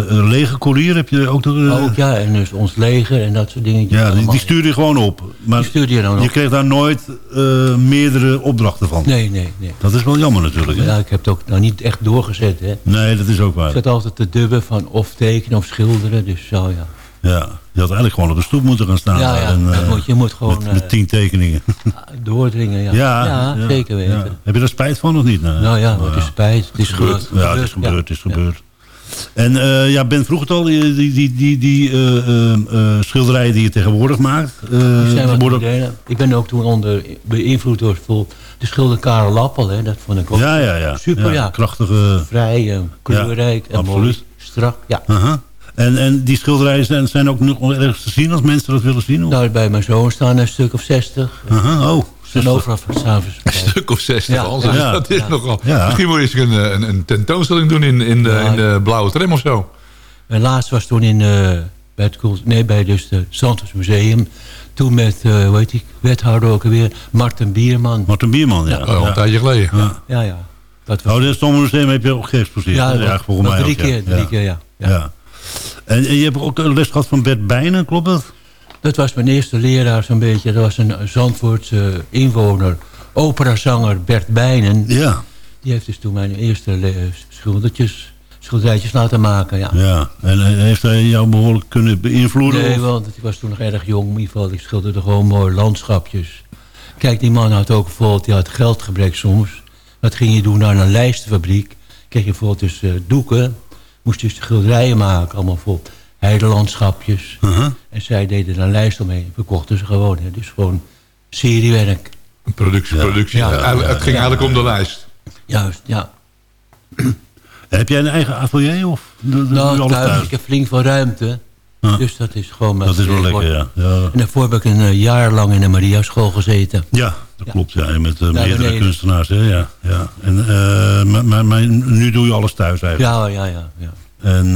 een lege koerier. Heb je ook nog... eh, Ook ja, en dus ons leger en dat soort dingen. ja, die, die stuurde je gewoon op. Maar Die stuurde je dan je op. kreeg daar nooit meerdere opdrachten van. Nee, nee, nee. Dat is wel jammer natuurlijk. Hè? Ja, ik heb het ook nou niet echt doorgezet, hè. Nee, dat is ook waar. Ik zat altijd te dubben van of tekenen of schilderen, dus zo ja. Ja, je had eigenlijk gewoon op de stoep moeten gaan staan. Ja, ja, en, dat eh, moet, je moet gewoon met, met eh, tien tekeningen. doordringen, ja. Ja, zeker weten. Heb je daar spijt van of niet? Nee. Nou ja, het is spijt. Het is gebeurd. Ja, het is gebeurd, het is gebeurd. En eh, ja, Ben vroeg het al, die, die, die, die, eh, schilderijen die je tegenwoordig maakt. Die zijn worden-. Ik ben ook toen onder beïnvloed door de schilder Karel Lappel. Hè. Dat vond ik ook ja, ja, ja. super, ja. Krachtige... Vrij, kleurrijk en mooi. absoluut. Strak, ja. Aha. En, en die schilderijen zijn, zijn ook nog ergens te zien als mensen dat willen zien? Of? Nou, bij mijn zoon staan er een stuk of 60. Aha, oh. En overal ze Een stuk of 60 Ja, al. ja, dus ja. dat is Ja. nogal. Ja. Misschien moet je eens een, eh, een, een tentoonstelling doen in, in, de, Ja. in de blauwe tram of zo. En laatst was toen in, eh, bij het nee, bij dus het Santos Museum. Toen met, eh hoe heet die wethouder ook alweer, Martin Bierman. Martin Bierman, ja. Oh, al een ja. tijdje geleden. Ja. Ja, ja. Dat was, Oh, dit Stommermuseum heb je ook geëxposeerd. ja, dat- volgens dat mij drie ook, ja. keer, drie ja. keer, ja. ja. En, en je hebt ook een les gehad van Bert Bijnen, klopt dat? Dat was mijn eerste leraar zo'n beetje. Dat was een Zandvoortse inwoner, operazanger Bert Bijnen. Ja. Die heeft dus toen mijn eerste schildertjes, schilderijtjes laten maken, ja. ja. En eh, heeft hij jou behoorlijk kunnen beïnvloeden? Nee, of- want ik was toen nog erg jong. In ieder geval, ik schilderde gewoon mooie landschapjes. Kijk, die man had ook bijvoorbeeld, die had geldgebrek soms. Wat ging je doen naar een lijstenfabriek? Kreeg je bijvoorbeeld dus eh, doeken. Moest je dus schilderijen maken, allemaal voor heidelandschapjes. Uh-huh. En zij deden er een lijst omheen. Verkochten ze gewoon. Hè. Dus gewoon seriewerk. Een productie, productie. Ja. Het ging Ja. eigenlijk om de lijst. Juist, ja. Heb jij een eigen atelier of Nou, thuis, thuis? ik heb flink veel ruimte. Dus dat is gewoon... Dat is wel lekker, ja. ja. En daarvoor heb ik een eh, jaar lang in de Maria school gezeten. Ja, dat klopt. Ja, met eh, meerdere kunstenaars. Hè? Ja, ja. En, eh, maar, nu doe je alles thuis eigenlijk. Ja, ja, ja. ja. En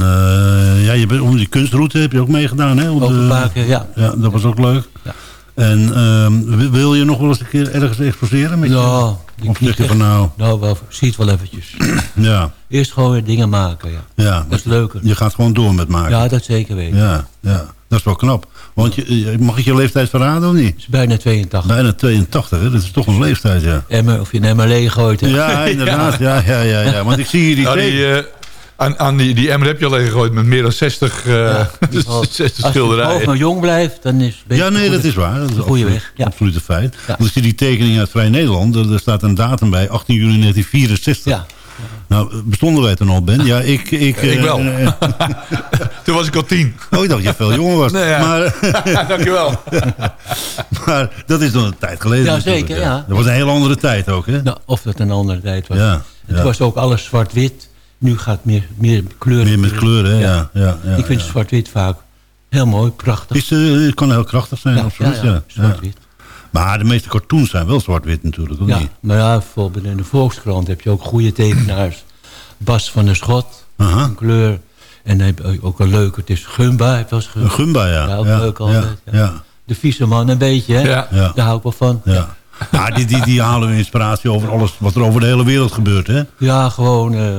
ja, je bent, om die kunstroute heb je ook meegedaan. Hè? Op de- ja. ja, dat was ook leuk. Ja. En ehm, wil- je nog wel eens een keer ergens exposeren? Met je? Nou, ik Of zeg je van nou, Nou, wel, zie het wel eventjes. ja, Eerst gewoon weer dingen maken, ja. ja. Dat is leuker. Je gaat gewoon door met maken. Ja, dat zeker weten. ja, ja. Dat is wel knap. Want je, je- mag ik je leeftijd verraden of niet? Het is bijna 82. Bijna 82, hè? Dat is toch een leeftijd, ja. Emmer, of je een emmer leeg gooit. hè. Ja, inderdaad. Ja, ja, ja, ja. Want ik zie hier die Nou, teken- die, eh, aan, aan die, die emmer heb je al gegooid met meer dan 60, eh Ja, die valt- 60 Als je schilderijen. nog jong blijft, dan is het Ja, nee, dat is waar. Dat is een goede absoluut, weg. Ja. absoluut een feit. Ja. Want ik zie die tekening uit Vrij Nederland. Er, er staat een datum bij, 18 juli 1964. Ja. Nou, bestonden wij toen al, Ben? Ja, ik... Ik, Ik wel. eh, eh, Toen was ik al tien. oh, ik dacht je veel jonger was. Nee, ja. maar, Dankjewel. maar dat is nog een tijd geleden. Ja, zeker, ja. Dat was een hele andere tijd ook, hè? Nou, of dat een andere tijd was. Ja, Het ja. was ook alles zwart-wit. Nu gaat het meer, meer kleur. Meer met kleuren? Ja. Ja, ja, Ik vind ja. zwart-wit vaak heel mooi, prachtig. Het is, eh, het kan heel krachtig zijn, Ja, absoluut. ja, ja, Ja, zwart-wit. Maar de meeste cartoons zijn wel zwart-wit natuurlijk, of Ja, niet? maar ja, bijvoorbeeld in de Volkskrant heb je ook goede tekenaars. Bas van der Schot, Aha. een kleur. En dan heb je ook een leuke, het is Gumba. Heeft wel eens ge- Een Gumba, ja. Ja, ook ja, leuk altijd. Ja, ja, De vieze man een beetje, hè? Ja. Ja. Daar hou ik wel van. ja. Ja, die, die, die halen we inspiratie over alles wat er over de hele wereld gebeurt, hè? Ja, gewoon eh,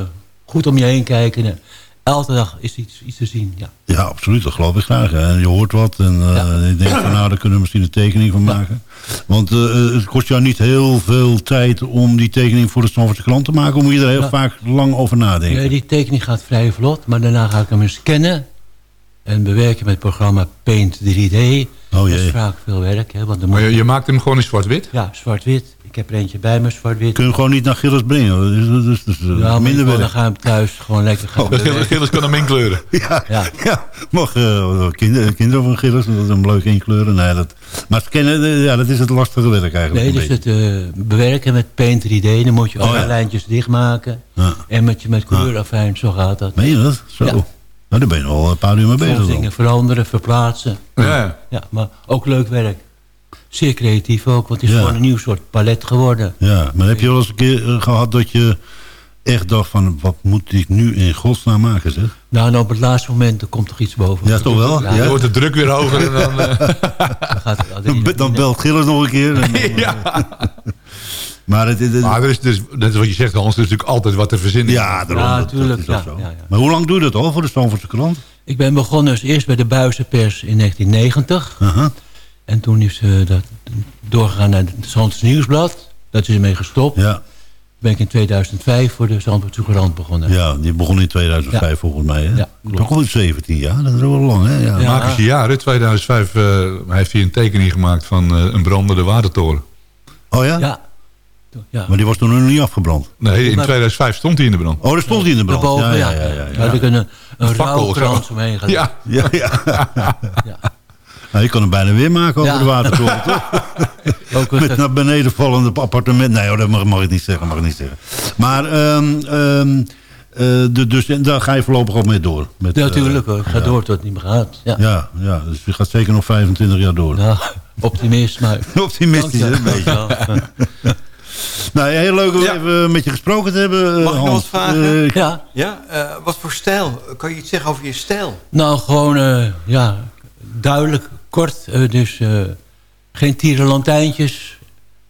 goed om je heen kijken. En elke dag is iets, iets te zien, ja. Ja, absoluut, dat geloof ik graag. Hè. Je hoort wat en eh, Ja. je denkt van nou, daar kunnen we misschien een tekening van maken. Want eh, het kost jou niet heel veel tijd om die tekening voor de Stamfordse krant te maken. Of moet je er heel Ja. vaak lang over nadenken? Nee, die tekening gaat vrij vlot, maar daarna ga ik hem eens scannen. En bewerken met het programma Paint 3D. Oh Dat is vaak veel werk, hè, want dan Maar moet je, je maakt hem gewoon in zwart-wit? Ja, zwart-wit. Ik heb er eentje bij me, zwart-wit. Kun je hem gewoon niet naar Gilles brengen? Dus, dus, dus, Ja, minder wil- dan gaan we hem thuis gewoon lekker gaan Gilles, bewerken. Gilles kan hem inkleuren. Ja, Ja. ja. mag eh, kinderen, kinderen van Gilles, dat is hem leuk inkleuren. Nee, dat, maar scannen, eh, ja, dat is het lastige werk eigenlijk. Nee, dus beetje. het eh, bewerken met Paint 3D. Dan moet je Oh, alle ja. lijntjes dichtmaken. Ja. En met je met kleurafijn, zo gaat dat. Meen je dat? Zo. Ja. Nou, daar ben je al een paar uur mee bezig. Dingen veranderen, verplaatsen. Ja. Ja, maar ook leuk werk. Zeer creatief ook, want het is Ja. gewoon een nieuw soort palet geworden. Ja, maar heb je wel eens een keer eh, gehad dat je echt dacht van... wat moet ik nu in godsnaam maken, zeg? Nou, en op het laatste moment er komt toch iets boven. Ja, toch wel? Ja, Dan wordt de druk weer hoger en dan... eh, dan gaat het Dan, adrenaline. dan belt Gilles nog een keer. En dan, ja. Maar het, het- het- Maar er is dus, net wat je zegt Hans, er is natuurlijk altijd wat te verzinnen. ja, daarom, Ja, dat- dat tuurlijk, is ook ja, zo. ja, ja. Maar hoe lang doe je dat al voor de Stamfordse krant? Ik ben begonnen dus eerst bij de Buizenpers in 1990. Aha. En toen is eh, dat doorgegaan naar het Zandvoorts Nieuwsblad. Dat is ermee gestopt. Ja, ben ik in 2005 voor de Zandvoortse Courant begonnen. ja, die begon in 2005 Ja. volgens mij. Hè? Ja, klopt. Toch al 17 jaar, dat is wel lang, hè? Ja. Ja. Magische jaren, 2005 eh, heeft hij een tekening gemaakt van eh, een brandende watertoren. Oh ja? Ja. ja. Maar die was toen nog niet afgebrand. Nee, in Maar- 2005 stond hij in de brand. Oh, daar stond hij in de brand. Daarboven, ja, ja. ja, ja, ja, Daar had ik een, een zo. omheen gedaan. Ja, Ja, ja. Ja. Nou, je kan hem bijna weer maken over Ja. de watertoren, toch? Met naar beneden vallende appartement. Nee, hoor, dat mag, mag ik niet zeggen. Mag ik niet zeggen. Maar, ehm, ehm, eh, de, dus en daar ga je voorlopig ook mee door. Met, Ja, eh, natuurlijk hoor. Ga ja. door tot het niet meer gaat. Ja. Ja, ja, dus je gaat zeker nog 25 jaar door. Nou, optimist, maar... Optimistisch, hè, een beetje. Nou, heel leuk om Ja. even met je gesproken te hebben, eh, Mag ik nog Hans. wat vragen? Eh, Ja, Ja, eh, wat voor stijl? Kan je iets zeggen over je stijl? nou gewoon, eh, ja, duidelijk, kort. eh, dus eh, geen tierenlantijntjes.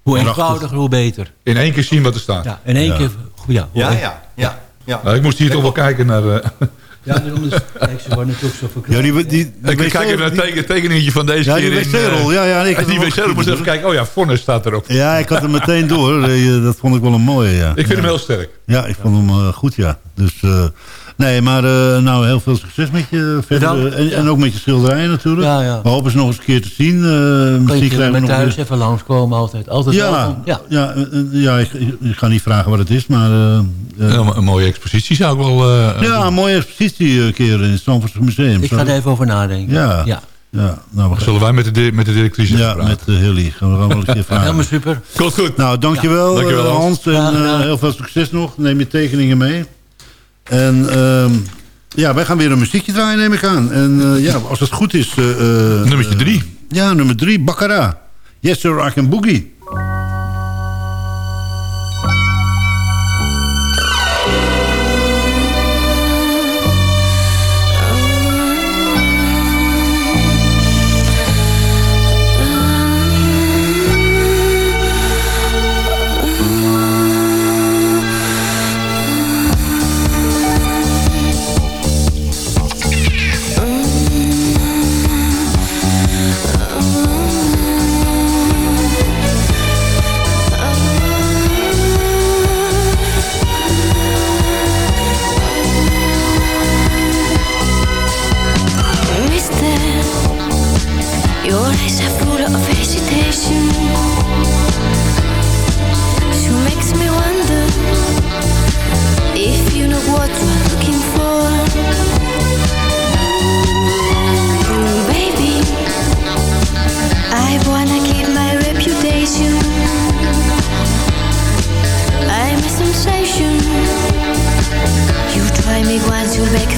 Hoe eenvoudiger, hoe beter. in één keer zien wat er staat. Ja, in één Ja. keer... goed, Ja, Ja, ja, ja. ja. Nou, ik moest hier toch wel kijken naar... eh, Ja, daarom is, kijk, ze worden natuurlijk zo verklaard. ja, die, die, die ik wc kijk even naar het teken, tekeningetje van deze Ja, keer die in... wc-rol. eh, Ja, ja, ik had die ook wc-rol moest even kijken. Oh ja, Vonnes staat erop. Ja, ik had hem meteen door. Dat vond ik wel een mooie, ja. Ik vind ja. hem heel sterk. Ja, ik vond hem goed, ja. Dus, eh, nee, maar eh, nou, heel veel succes met je verder. Bedankt. En, en ook met je schilderijen natuurlijk. Ja, ja. We hopen ze nog eens een keer te zien. Eh, Kan misschien krijgen we met nog thuis weer- even langskomen altijd. Altijd Ja, welkom. Ja. ja, eh, eh, ja ik, ik ga niet vragen wat het is, maar... eh, eh, Ja, een mooie expositie zou ik wel... eh, ja, een mooie expositie een keer in het Stamfordse Museum. Ik ga er even over nadenken. Ja. ja. Ja, nou. Zullen wij met de, met de directrice Ja, praten? met uh, Hilly. Gaan we wel een keer vragen. Helemaal super. Komt goed. Nou, dankjewel, Ja, dankjewel, eh, Hans. En eh, heel veel succes nog. Neem je tekeningen mee. En ehm, ja, wij gaan weer een muziekje draaien, neem ik aan. En eh, ja, als het goed is... Eh, eh, nummer drie. ja, nummer drie, Baccarat. Yes, sir, I can boogie.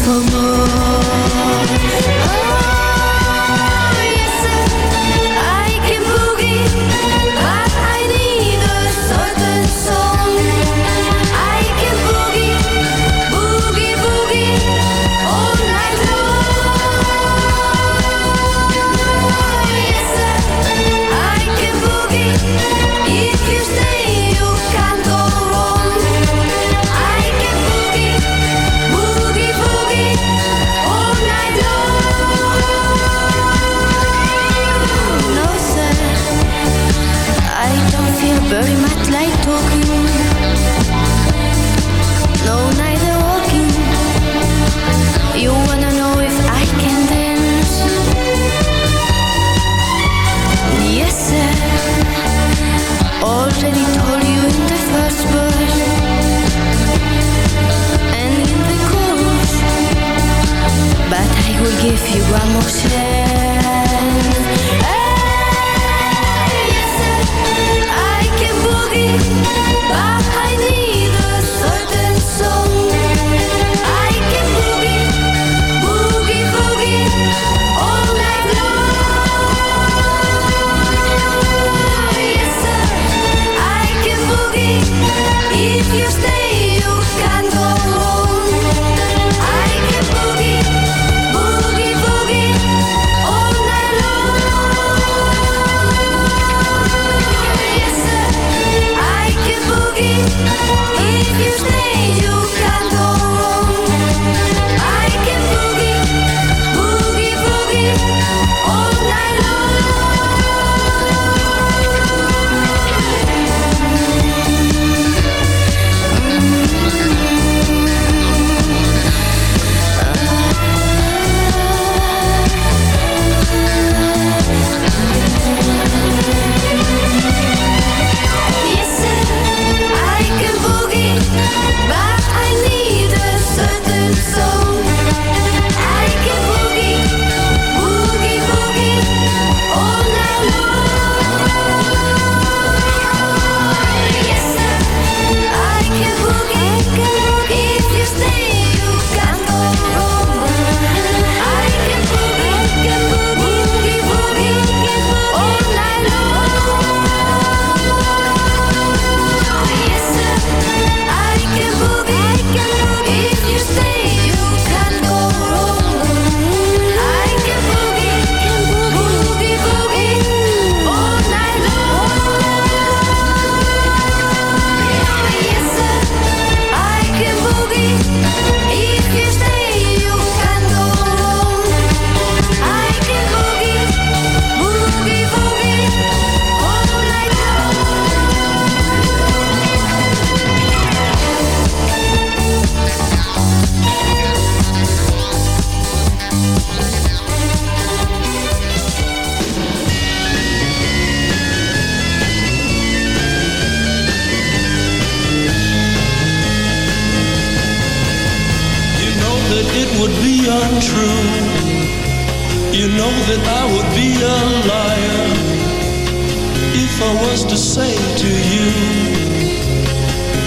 for more.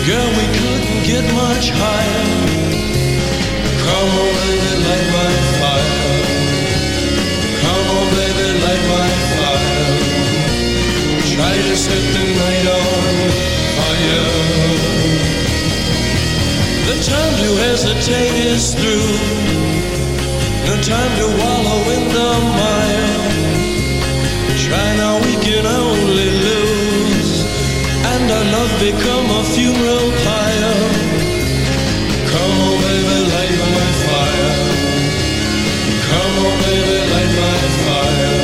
Yeah, we couldn't get much higher. Come on, baby, light my fire. Come on, baby, light my fire. Try to set the night on fire. The time to hesitate is through. No time to wallow in the mire. Try now, we can only lose. Our love become a funeral pyre. Come on, baby, light my fire. Come on, baby, light my fire.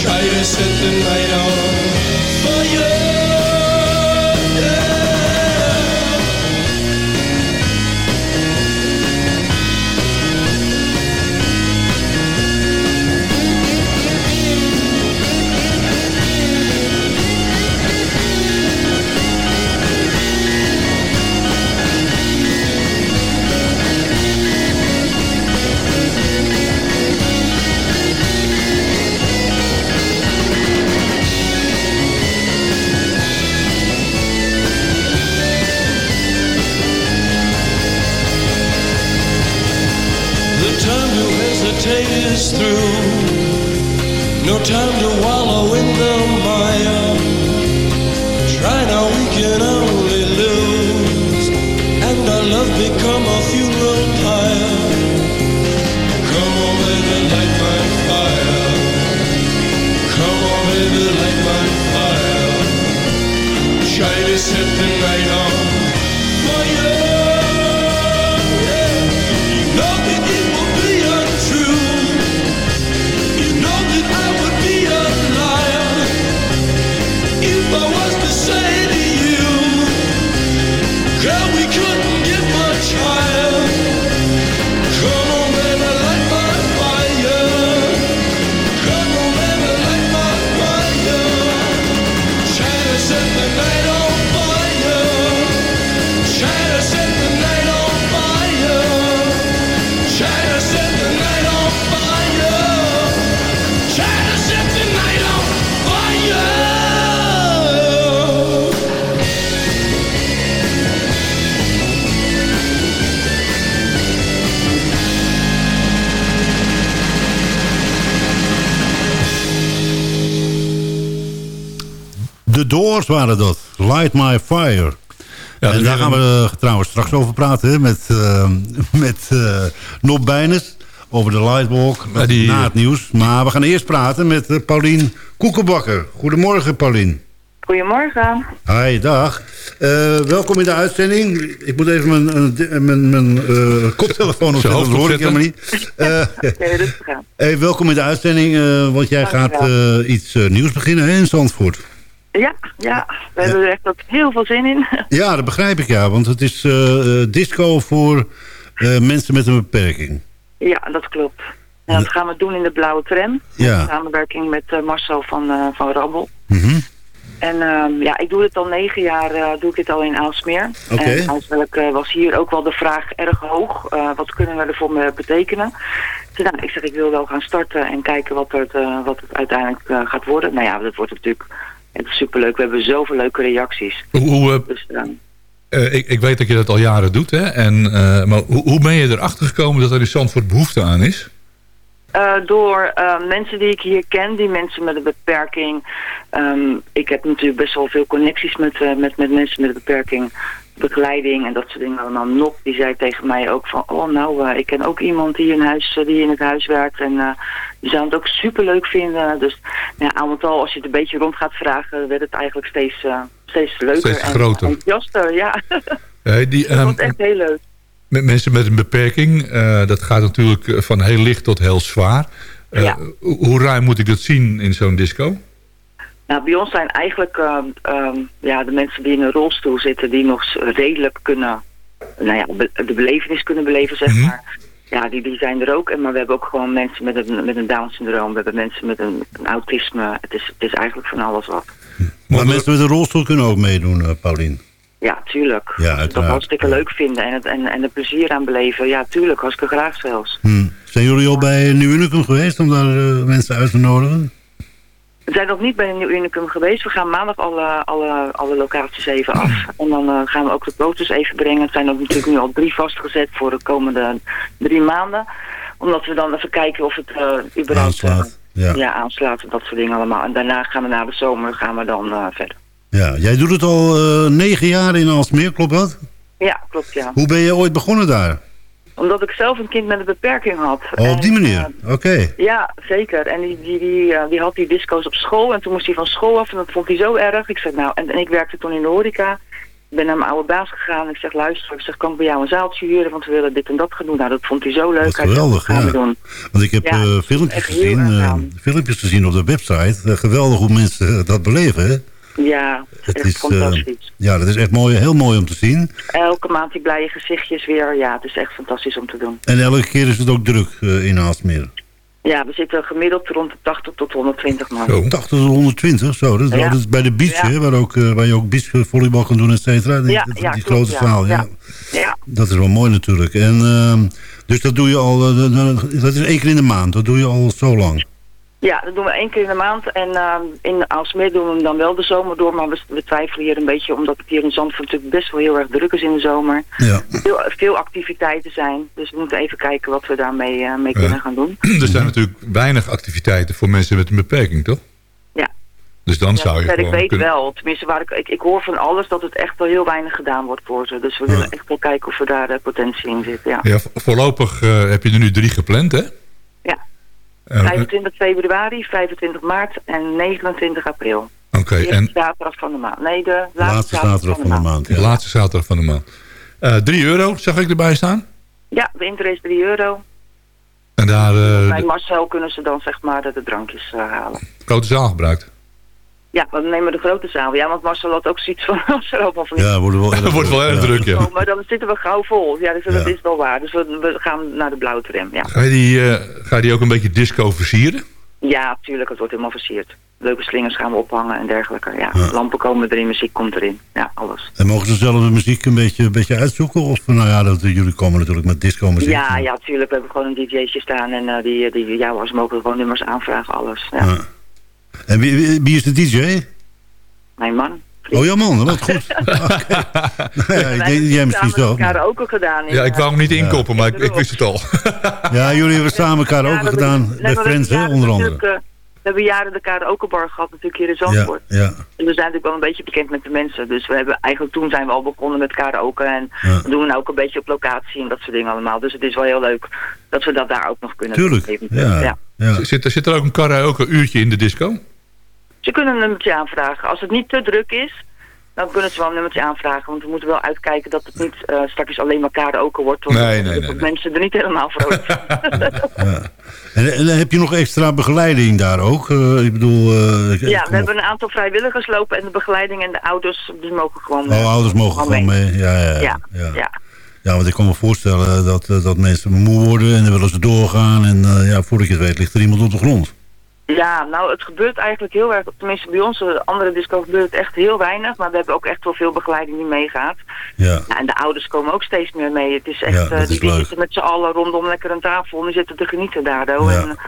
Try to set the night on is through. No time to wallow in the mire. Try now, we can only lose. And our love become a waren dat. Light My Fire. en daar gaan we eh, trouwens straks over praten hè, met, eh, met eh Nob Bijnes over de Lightwalk Ja, die- na het nieuws. Maar we gaan eerst praten met eh, Paulien Koekenbakker. Goedemorgen Paulien. Goedemorgen. Hi, dag. Eh, welkom in de uitzending. Ik moet even mijn, mijn, mijn, eh, koptelefoon opzetten, dat hoor ik helemaal niet. Eh, aan. hey, welkom in de uitzending, want jij gaat Dankjewel. eh, iets nieuws beginnen hè, in Zandvoort. Ja, ja, we hebben er echt ook heel veel zin in. Ja, dat begrijp ik ja, want het is eh, eh, disco voor eh, mensen met een beperking. ja, dat klopt. En dat gaan we doen in de Blauwe Tram. Ja. In samenwerking met Marcel van, van Rabbel. Mhm. En ehm, ja, ik doe het al negen jaar, doe ik dit al in Aalsmeer. Oké. En eigenlijk was hier ook wel de vraag erg hoog. wat kunnen we ervoor me betekenen? Dus nou, ik zeg, ik wil wel gaan starten en kijken wat, er, eh, wat het uiteindelijk gaat worden. Nou ja, dat wordt natuurlijk het is superleuk. We hebben zoveel leuke reacties. Hoe, hoe, eh, Dus ehm, eh, ik, ik weet dat je dat al jaren doet, hè? En, eh, maar hoe, hoe ben je erachter gekomen dat er in Zandvoort behoefte aan is? Eh, door eh, mensen die ik hier ken, die mensen met een beperking. Ehm, ik heb natuurlijk best wel veel connecties met, eh, met, met mensen met een beperking. Begeleiding en dat soort dingen allemaal. Nop, die zei tegen mij ook van... Oh, nou, eh, ik ken ook iemand die in, huis, eh, die in het huis werkt. En eh, die zou het ook superleuk vinden. Dus nou ja, al met al, als je het een beetje rond gaat vragen... werd het eigenlijk steeds, eh, steeds leuker. Steeds en groter. enthousiaster, ja. Eh, die, dat ehm, was echt heel leuk. met mensen met een beperking, eh, dat gaat natuurlijk eh, van heel licht tot heel zwaar. Eh, Ja. Hoe ruim moet ik dat zien in zo'n disco? Nou, bij ons zijn eigenlijk ehm, ehm, ja, de mensen die in een rolstoel zitten... die nog redelijk kunnen, nou ja, be- de belevenis kunnen beleven, zeg Mhm. maar. Ja, die, die zijn er ook. En, maar we hebben ook gewoon mensen met een, met een Down-syndroom. We hebben mensen met een, een autisme. Het is, het is eigenlijk van alles wat. Maar mensen met een rolstoel kunnen ook meedoen, eh, Paulien. Ja, tuurlijk. Ja, ze dat uiteraard. hartstikke leuk vinden en, het, en, en er plezier aan beleven. Ja, tuurlijk. Hartstikke graag zelfs. Hm. Zijn jullie al bij Nieuw Unicum geweest om daar eh, mensen uit te nodigen? We zijn nog niet bij een nieuw unicum geweest. We gaan maandag alle, alle, alle locaties even af. En dan eh, gaan we ook de foto's even brengen. Het zijn ook natuurlijk nu al drie vastgezet voor de komende drie maanden. Omdat we dan even kijken of het eh überhaupt Aanslaat, eh, ja. aanslaat en dat soort dingen allemaal. En daarna gaan we na de zomer gaan we dan verder. Ja, jij doet het al negen jaar in Alsmeer, klopt dat? Ja, klopt ja. Hoe ben je ooit begonnen daar? Omdat ik zelf een kind met een beperking had. Oh, op die En, manier? Oké. Ja, zeker. En die, die, die, eh, die had die disco's op school. En toen moest hij van school af. En dat vond hij zo erg. Ik zeg, nou, en, en ik werkte toen in de horeca. Ik ben naar mijn oude baas gegaan. Ik zeg, luister, ik zeg, kan ik bij jou een zaaltje huren? Want we willen dit en dat gaan doen. Nou, dat vond hij zo leuk. Zegt, Geweldig, we ja. doen. Want ik heb Ja, eh, filmpjes gezien, eh, filmpjes gezien op de website. Eh, geweldig hoe mensen dat beleven, hè? Ja, Het echt is, eh, fantastisch. ja, dat is echt mooi, heel mooi om te zien. Elke maand die blije gezichtjes weer. Ja, het is echt fantastisch om te doen. En elke keer is het ook druk eh, in Aalsmeer. Ja, we zitten gemiddeld rond de 80 tot 120 man. 80 tot 120, zo. Dat is, Ja. dat is bij de beach, Ja. hè, waar, ook, eh, waar je ook beachvolleybal kan doen, et cetera. Die, Ja, die ja, die klopt, grote ja. zaal, ja. Ja. Dat is wel mooi natuurlijk. En, ehm, dus dat doe je al, dat is één keer in de maand. Dat doe je al zo lang. Ja, dat doen we één keer in de maand. En ehm, in Aalsmeer doen we hem dan wel de zomer door. Maar we, we twijfelen hier een beetje omdat het hier in Zandvoort natuurlijk best wel heel erg druk is in de zomer. Ja. Veel, veel activiteiten zijn. Dus we moeten even kijken wat we daarmee eh, mee kunnen gaan doen. Er zijn natuurlijk weinig activiteiten voor mensen met een beperking, toch? Ja. Dus dan zou je Ja, ik weet kunnen... wel, tenminste waar ik, ik, ik hoor van alles dat het echt wel heel weinig gedaan wordt voor ze. Dus we willen echt wel kijken of er daar eh, potentie in zit. Ja. Ja, vo- voorlopig eh, heb je er nu drie gepland, hè? Ja. Eh, 25 februari, 25 maart en 29 april. Oké, De eerste en zaterdag van de maand. Nee, de laatste, Laatste zaterdag van de maand. de laatste zaterdag van de maand. Eh 3 euro, zag ik erbij staan. Ja, de intree is 3 euro. En daar eh Bij Marcel kunnen ze dan zeg maar de, de drankjes eh, halen. grote zaal gebruikt. Ja, we nemen de grote zaal. Ja, want Marcel had ook zoiets van als er allemaal van Ja, wordt wel erg, wordt wel erg druk, ja. Maar dan zitten we gauw vol. Ja, dus dat Ja. is wel waar. Dus we, we gaan naar de blauwe tram, ja. Ga je, die, eh, ga je die ook een beetje disco versieren? Ja, tuurlijk, het wordt helemaal versierd. Leuke slingers gaan we ophangen en dergelijke. Ja, lampen komen erin, muziek komt erin. Ja, alles. En mogen ze zelf de muziek een beetje, een beetje uitzoeken? Of nou ja, dat, jullie komen natuurlijk met disco muziek. Ja, ja, tuurlijk. We hebben gewoon een DJ'tje staan en eh, die, die, ja, ze mogen gewoon nummers aanvragen, alles. Ja. En wie, wie, wie is de DJ? Mijn man. Oh, jouw man, wat goed. Oké. Nou ja, ik denk dat jij misschien samen zelf. elkaar ook gedaan. in, Ja, ik wou hem niet inkoppen, maar ik, ik wist het al. Ja, jullie hebben samen elkaar ook we gedaan hebben- bij we Friends, hè, hebben onder jaren andere. eh, we hebben jaren de karaokebar gehad natuurlijk hier in Ja, Zandvoort. ja. En we zijn natuurlijk wel een beetje bekend met de mensen. Dus we hebben eigenlijk toen zijn we al begonnen met karaoke. En Ja. we doen nou ook een beetje op locatie en dat soort dingen allemaal. Dus het is wel heel leuk dat we dat daar ook nog kunnen Tuurlijk, doen. ja. Ja. Zit, er- zit er ook een karaoke uurtje in de disco? Ze kunnen een nummertje aanvragen. Als het niet te druk is, dan kunnen ze wel een nummertje aanvragen. Want we moeten wel uitkijken dat het niet eh, straks alleen maar karaoke wordt. Want Nee, dan nee, mensen er niet helemaal vrolijk van. En, en heb je nog extra begeleiding daar ook? Eh, ik bedoel... eh, ik- Ja, we hebben een aantal vrijwilligers lopen en de begeleiding en de ouders die mogen gewoon Oh, ouders mogen gewoon mee. Ja, ja, ja. Ja, ja. Ja. Want ik kan me voorstellen dat, eh, dat mensen moe worden en dan willen ze doorgaan. En eh, ja, voordat je het weet ligt er iemand op de grond. Ja, nou het gebeurt eigenlijk heel erg, tenminste bij ons, de andere disco gebeurt het echt heel weinig. Maar we hebben ook echt wel veel begeleiding die meegaat. Ja. Ja, en de ouders komen ook steeds meer mee. Het is echt, Ja, eh, dat is die, zitten met z'n allen rondom lekker aan tafel en die zitten te genieten daardoor. Ja. En,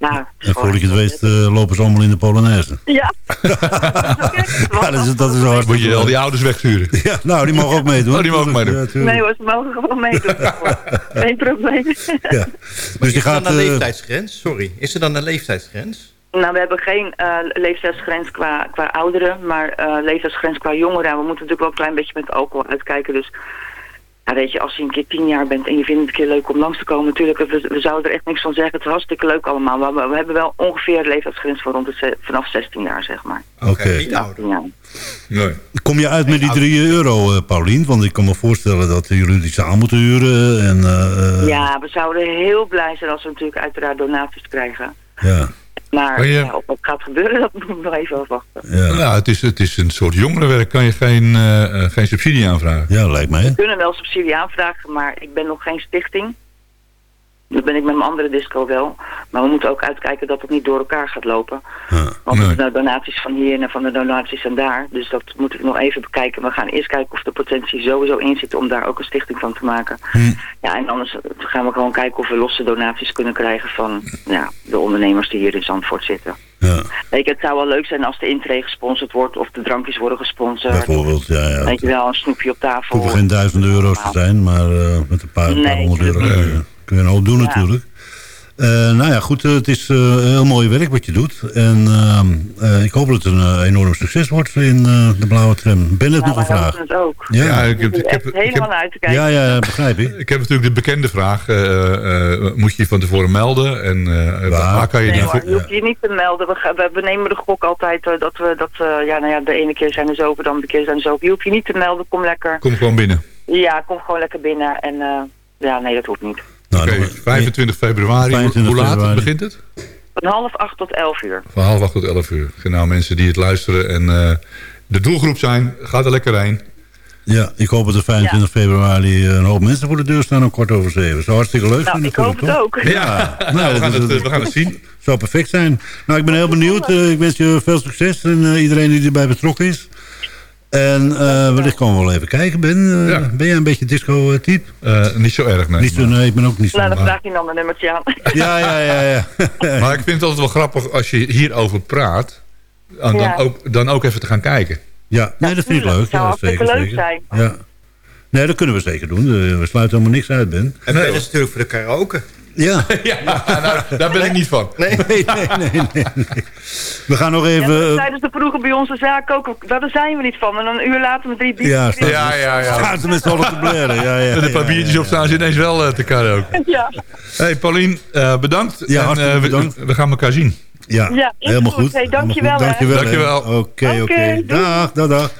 ja, En voordat je het weet eh, lopen ze allemaal in de Polonaise. ja. Ja, dat is, dat is hard. Moet je al die ouders wegsturen? Ja, nou, die mogen ook meedoen. Oh, die mogen meedoen. Ja. Nee hoor, ze mogen gewoon meedoen. Geen probleem. Ja. Dus is er gaat... dan een eh, leeftijdsgrens? Sorry, is er dan een leeftijdsgrens? Nou, we hebben geen eh, leeftijdsgrens qua, qua ouderen, maar eh, leeftijdsgrens qua jongeren. En we moeten natuurlijk wel een klein beetje met alcohol uitkijken. Dus ja, weet je, als je een keer tien jaar bent en je vindt het een keer leuk om langs te komen, natuurlijk, we, we zouden er echt niks van zeggen. Het is hartstikke leuk allemaal. Maar we, we hebben wel ongeveer een leeftijdsgrens voor rond de vanaf 16 jaar, zeg maar. Oké. Ja. Nee. Kom je uit met die 3 euro, eh, Paulien? Want ik kan me voorstellen dat jullie die zaal moeten huren. En, eh, eh, ja, we zouden heel blij zijn als we natuurlijk uiteraard donaties krijgen. ja. Maar Maar je- ja, wat gaat gebeuren, dat moeten we nog even afwachten. Ja. Nou, het is, het is een soort jongerenwerk. Kan je geen, eh, eh, geen subsidie aanvragen? ja, lijkt mij. We kunnen wel subsidie aanvragen, maar ik ben nog geen stichting. Dat ben ik met mijn andere disco wel. Maar we moeten ook uitkijken dat het niet door elkaar gaat lopen. Want nee. de donaties van hier en van de donaties van daar. Dus dat moeten we nog even bekijken. We gaan eerst kijken of de potentie sowieso in zit om daar ook een stichting van te maken. Ja, en anders gaan we gewoon kijken of we losse donaties kunnen krijgen van ja, de ondernemers die hier in Zandvoort zitten. Ja. Weet je, het zou wel leuk zijn als de intree gesponsord wordt of de drankjes worden gesponsord. Bijvoorbeeld, ja, ja. Weet je wel, een snoepje op tafel. Het hoeven geen duizend euro's te zijn, maar eh, met een paar, Nee, paar honderd euro kun je, een hoop doen Ja. natuurlijk. Eh, nou ja, goed, eh, het is eh, heel mooi werk wat je doet. En ehm, eh, ik hoop dat het een enorm succes wordt in eh, de blauwe tram. Ben het Nou, nog een vraag? hopen het ook. Ja, ik heb, Ik ik heb, echt ik helemaal heb, uit te kijken. Ja, ja, begrijp ik. ik heb natuurlijk de bekende vraag. eh, eh, moet je je van tevoren melden? En eh, waar kan je Nee die... je hoeft je niet te melden. We, we, we nemen de gok altijd dat we dat, eh, ja, nou ja, de ene keer zijn er zoveel, dan de keer zijn er zoveel. Je hoeft je niet te melden, kom lekker. Kom gewoon binnen. Ja, kom gewoon lekker binnen. En eh, ja, nee, dat hoeft niet. Nou, Oké, 25 februari. 25 Hoe laat februari. begint het? Van half acht tot elf uur. Van half acht tot elf uur. Nou, mensen die het luisteren en eh, de doelgroep zijn, ga er lekker heen. Ja, ik hoop dat er 25 februari eh, een hoop mensen voor de deur staan om kwart over zeven. Zou hartstikke leuk Nou, zijn ik hoop natuurlijk, het toch? ook. Ja, Nou, we gaan het, eh, we gaan het zien. Zou perfect zijn. Nou, ik ben heel benieuwd. Ik wens je veel succes en iedereen die erbij betrokken is. En eh wellicht komen we wel even kijken, Ben. Eh, Ben jij een beetje disco-type? Eh, niet zo erg, nee. Niet zo, nee, ik ben ook niet zo. Nou, dan vraag je dan een nummertje aan. Ja, ja, ja. ja. Maar ik vind het altijd wel grappig als je hierover praat. En dan, Ja. ook, dan ook even te gaan kijken. Ja, nee, dat vind ik leuk. Zou Ja, hartstikke zeker, leuk zeker. zijn. Ja. Nee, dat kunnen we zeker doen. We sluiten helemaal niks uit, Ben. En dat is natuurlijk voor de karaoke. Ja. ja, nou, daar ben ik niet van. Nee. Nee, nee, nee, nee. We gaan nog Ja, even... dat eh, zeiden ze vroeger bij onze zaak ook. Daar zijn we niet van. En dan een uur later met drie biertjes. Ja, Ja, ja, ja. staat er met z'n allen te blaren. Ja, ja, En de ja, paar biertjes ja, op staan ze ineens wel eh, te karaoke. Ja. Hey Paulien, eh, bedankt. Ja, En, hartstikke eh, we- bedankt. We, gaan elkaar zien. Ja, Ja, helemaal goed. goed. Hey, dankjewel, Helemaal goed. Dankjewel. Dankjewel. Oké, Oké, oké. doei. Dag, dag, dag.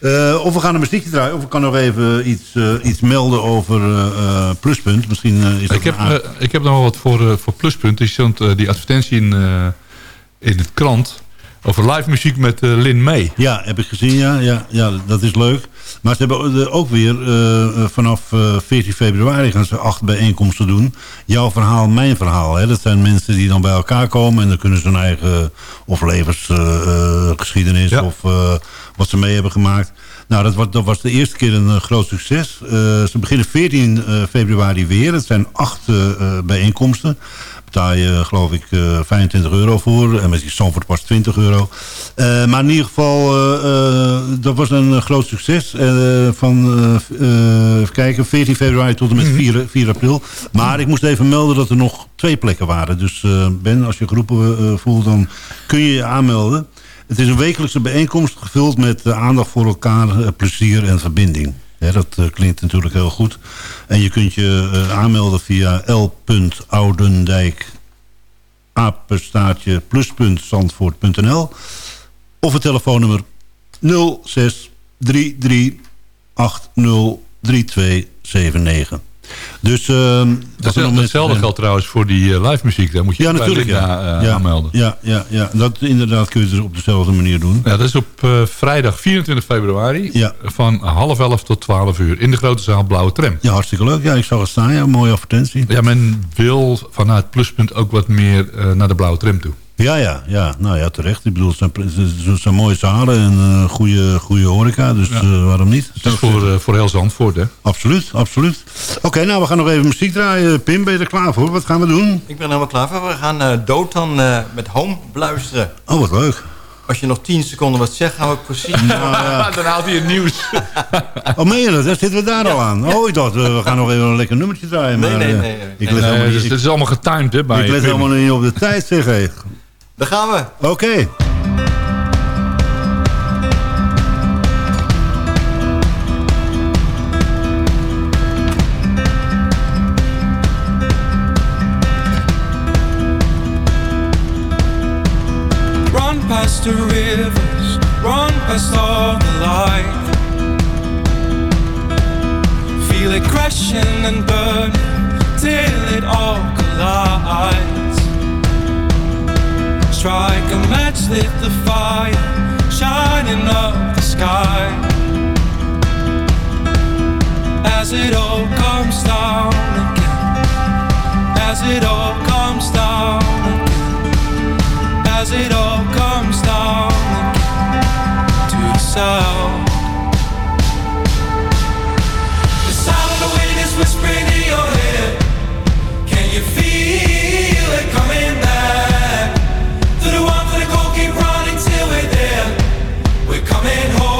Eh, of we gaan een muziekje draaien, of ik kan nog even iets, eh, iets melden over eh, Pluspunt. Misschien is dat Ik heb, een ik heb nog wel wat voor, voor pluspunt. Die stond die advertentie in, in het krant over live muziek met Lin May. Ja, heb ik gezien, ja, ja, ja. Dat is leuk. Maar ze hebben ook weer vanaf eh, 14 februari gaan ze acht bijeenkomsten doen. Jouw verhaal, mijn verhaal. Hè. Dat zijn mensen die dan bij elkaar komen en dan kunnen ze hun eigen of levensgeschiedenis Ja. of wat ze mee hebben gemaakt. Nou, dat was, dat was de eerste keer een eh, groot succes. Eh, ze beginnen 14 eh, februari weer. Het zijn acht bijeenkomsten betaal je geloof ik eh, 25 euro voor. En met die Sanford pas 20 euro. Maar in ieder geval, dat was een groot succes. van, even kijken, 14 februari tot en met 4, 4 april. Maar ik moest even melden dat er nog twee plekken waren. Dus Ben, als je geroepen voelt, dan kun je je aanmelden. Het is een wekelijkse bijeenkomst gevuld met eh, aandacht voor elkaar, eh, plezier en verbinding. Dat eh, klinkt natuurlijk heel goed. En je kunt je aanmelden via l.oudendijk of het telefoonnummer 0633803279. Dus uh, dat nog Hetzelfde, geldt trouwens voor die eh, live muziek. Daar moet je Ja, natuurlijk. Ja. eh, ja, aanmelden. Ja, ja, ja. Dat, inderdaad kun je dus op dezelfde manier doen. Ja, dat is op eh, vrijdag 24 februari Ja. van half elf tot 12 uur in de grote zaal Blauwe Tram. Ja, hartstikke leuk. Ja, ik zag het staan. Ja, mooie advertentie. Ja, men wil vanuit Pluspunt ook wat meer naar de Blauwe Tram toe. Ja, ja, ja. Nou ja, terecht. Ik bedoel, het zijn, het zijn mooie zalen en eh, goede, goede horeca. Dus eh, waarom niet? Het is voor, eh, voor heel Zandvoort, hè? Absoluut, absoluut. Oké, nou, we gaan nog even muziek draaien. Pim, ben je er klaar voor? Wat gaan we doen? Ik ben er helemaal klaar voor. We gaan uh, Dotan uh, met Home beluisteren. Oh, wat leuk. Als je nog 10 seconden wat zegt, gaan we precies... Nou, ja. Dan haalt hij het nieuws. oh, meen je dat? Daar zitten we daar al aan. Oh, ik dacht, uh, we gaan nog even een lekker nummertje draaien. Nee, maar, nee, uh, nee. nee. Ik Nee, let helemaal dus niet, het ik, is allemaal getimed, hè? Bij ik let helemaal niet op de tijd, zeg hé. Daar gaan we. Oké. Run past the rivers, run past all the light. Feel it crashing and burning till it all collides. strike a match, lit the fire, shining up the sky. As it all comes down again, as it all comes down again, as it all comes down again to the south. The sound of the wind is whispering in your head. Can you feel it coming back? coming home.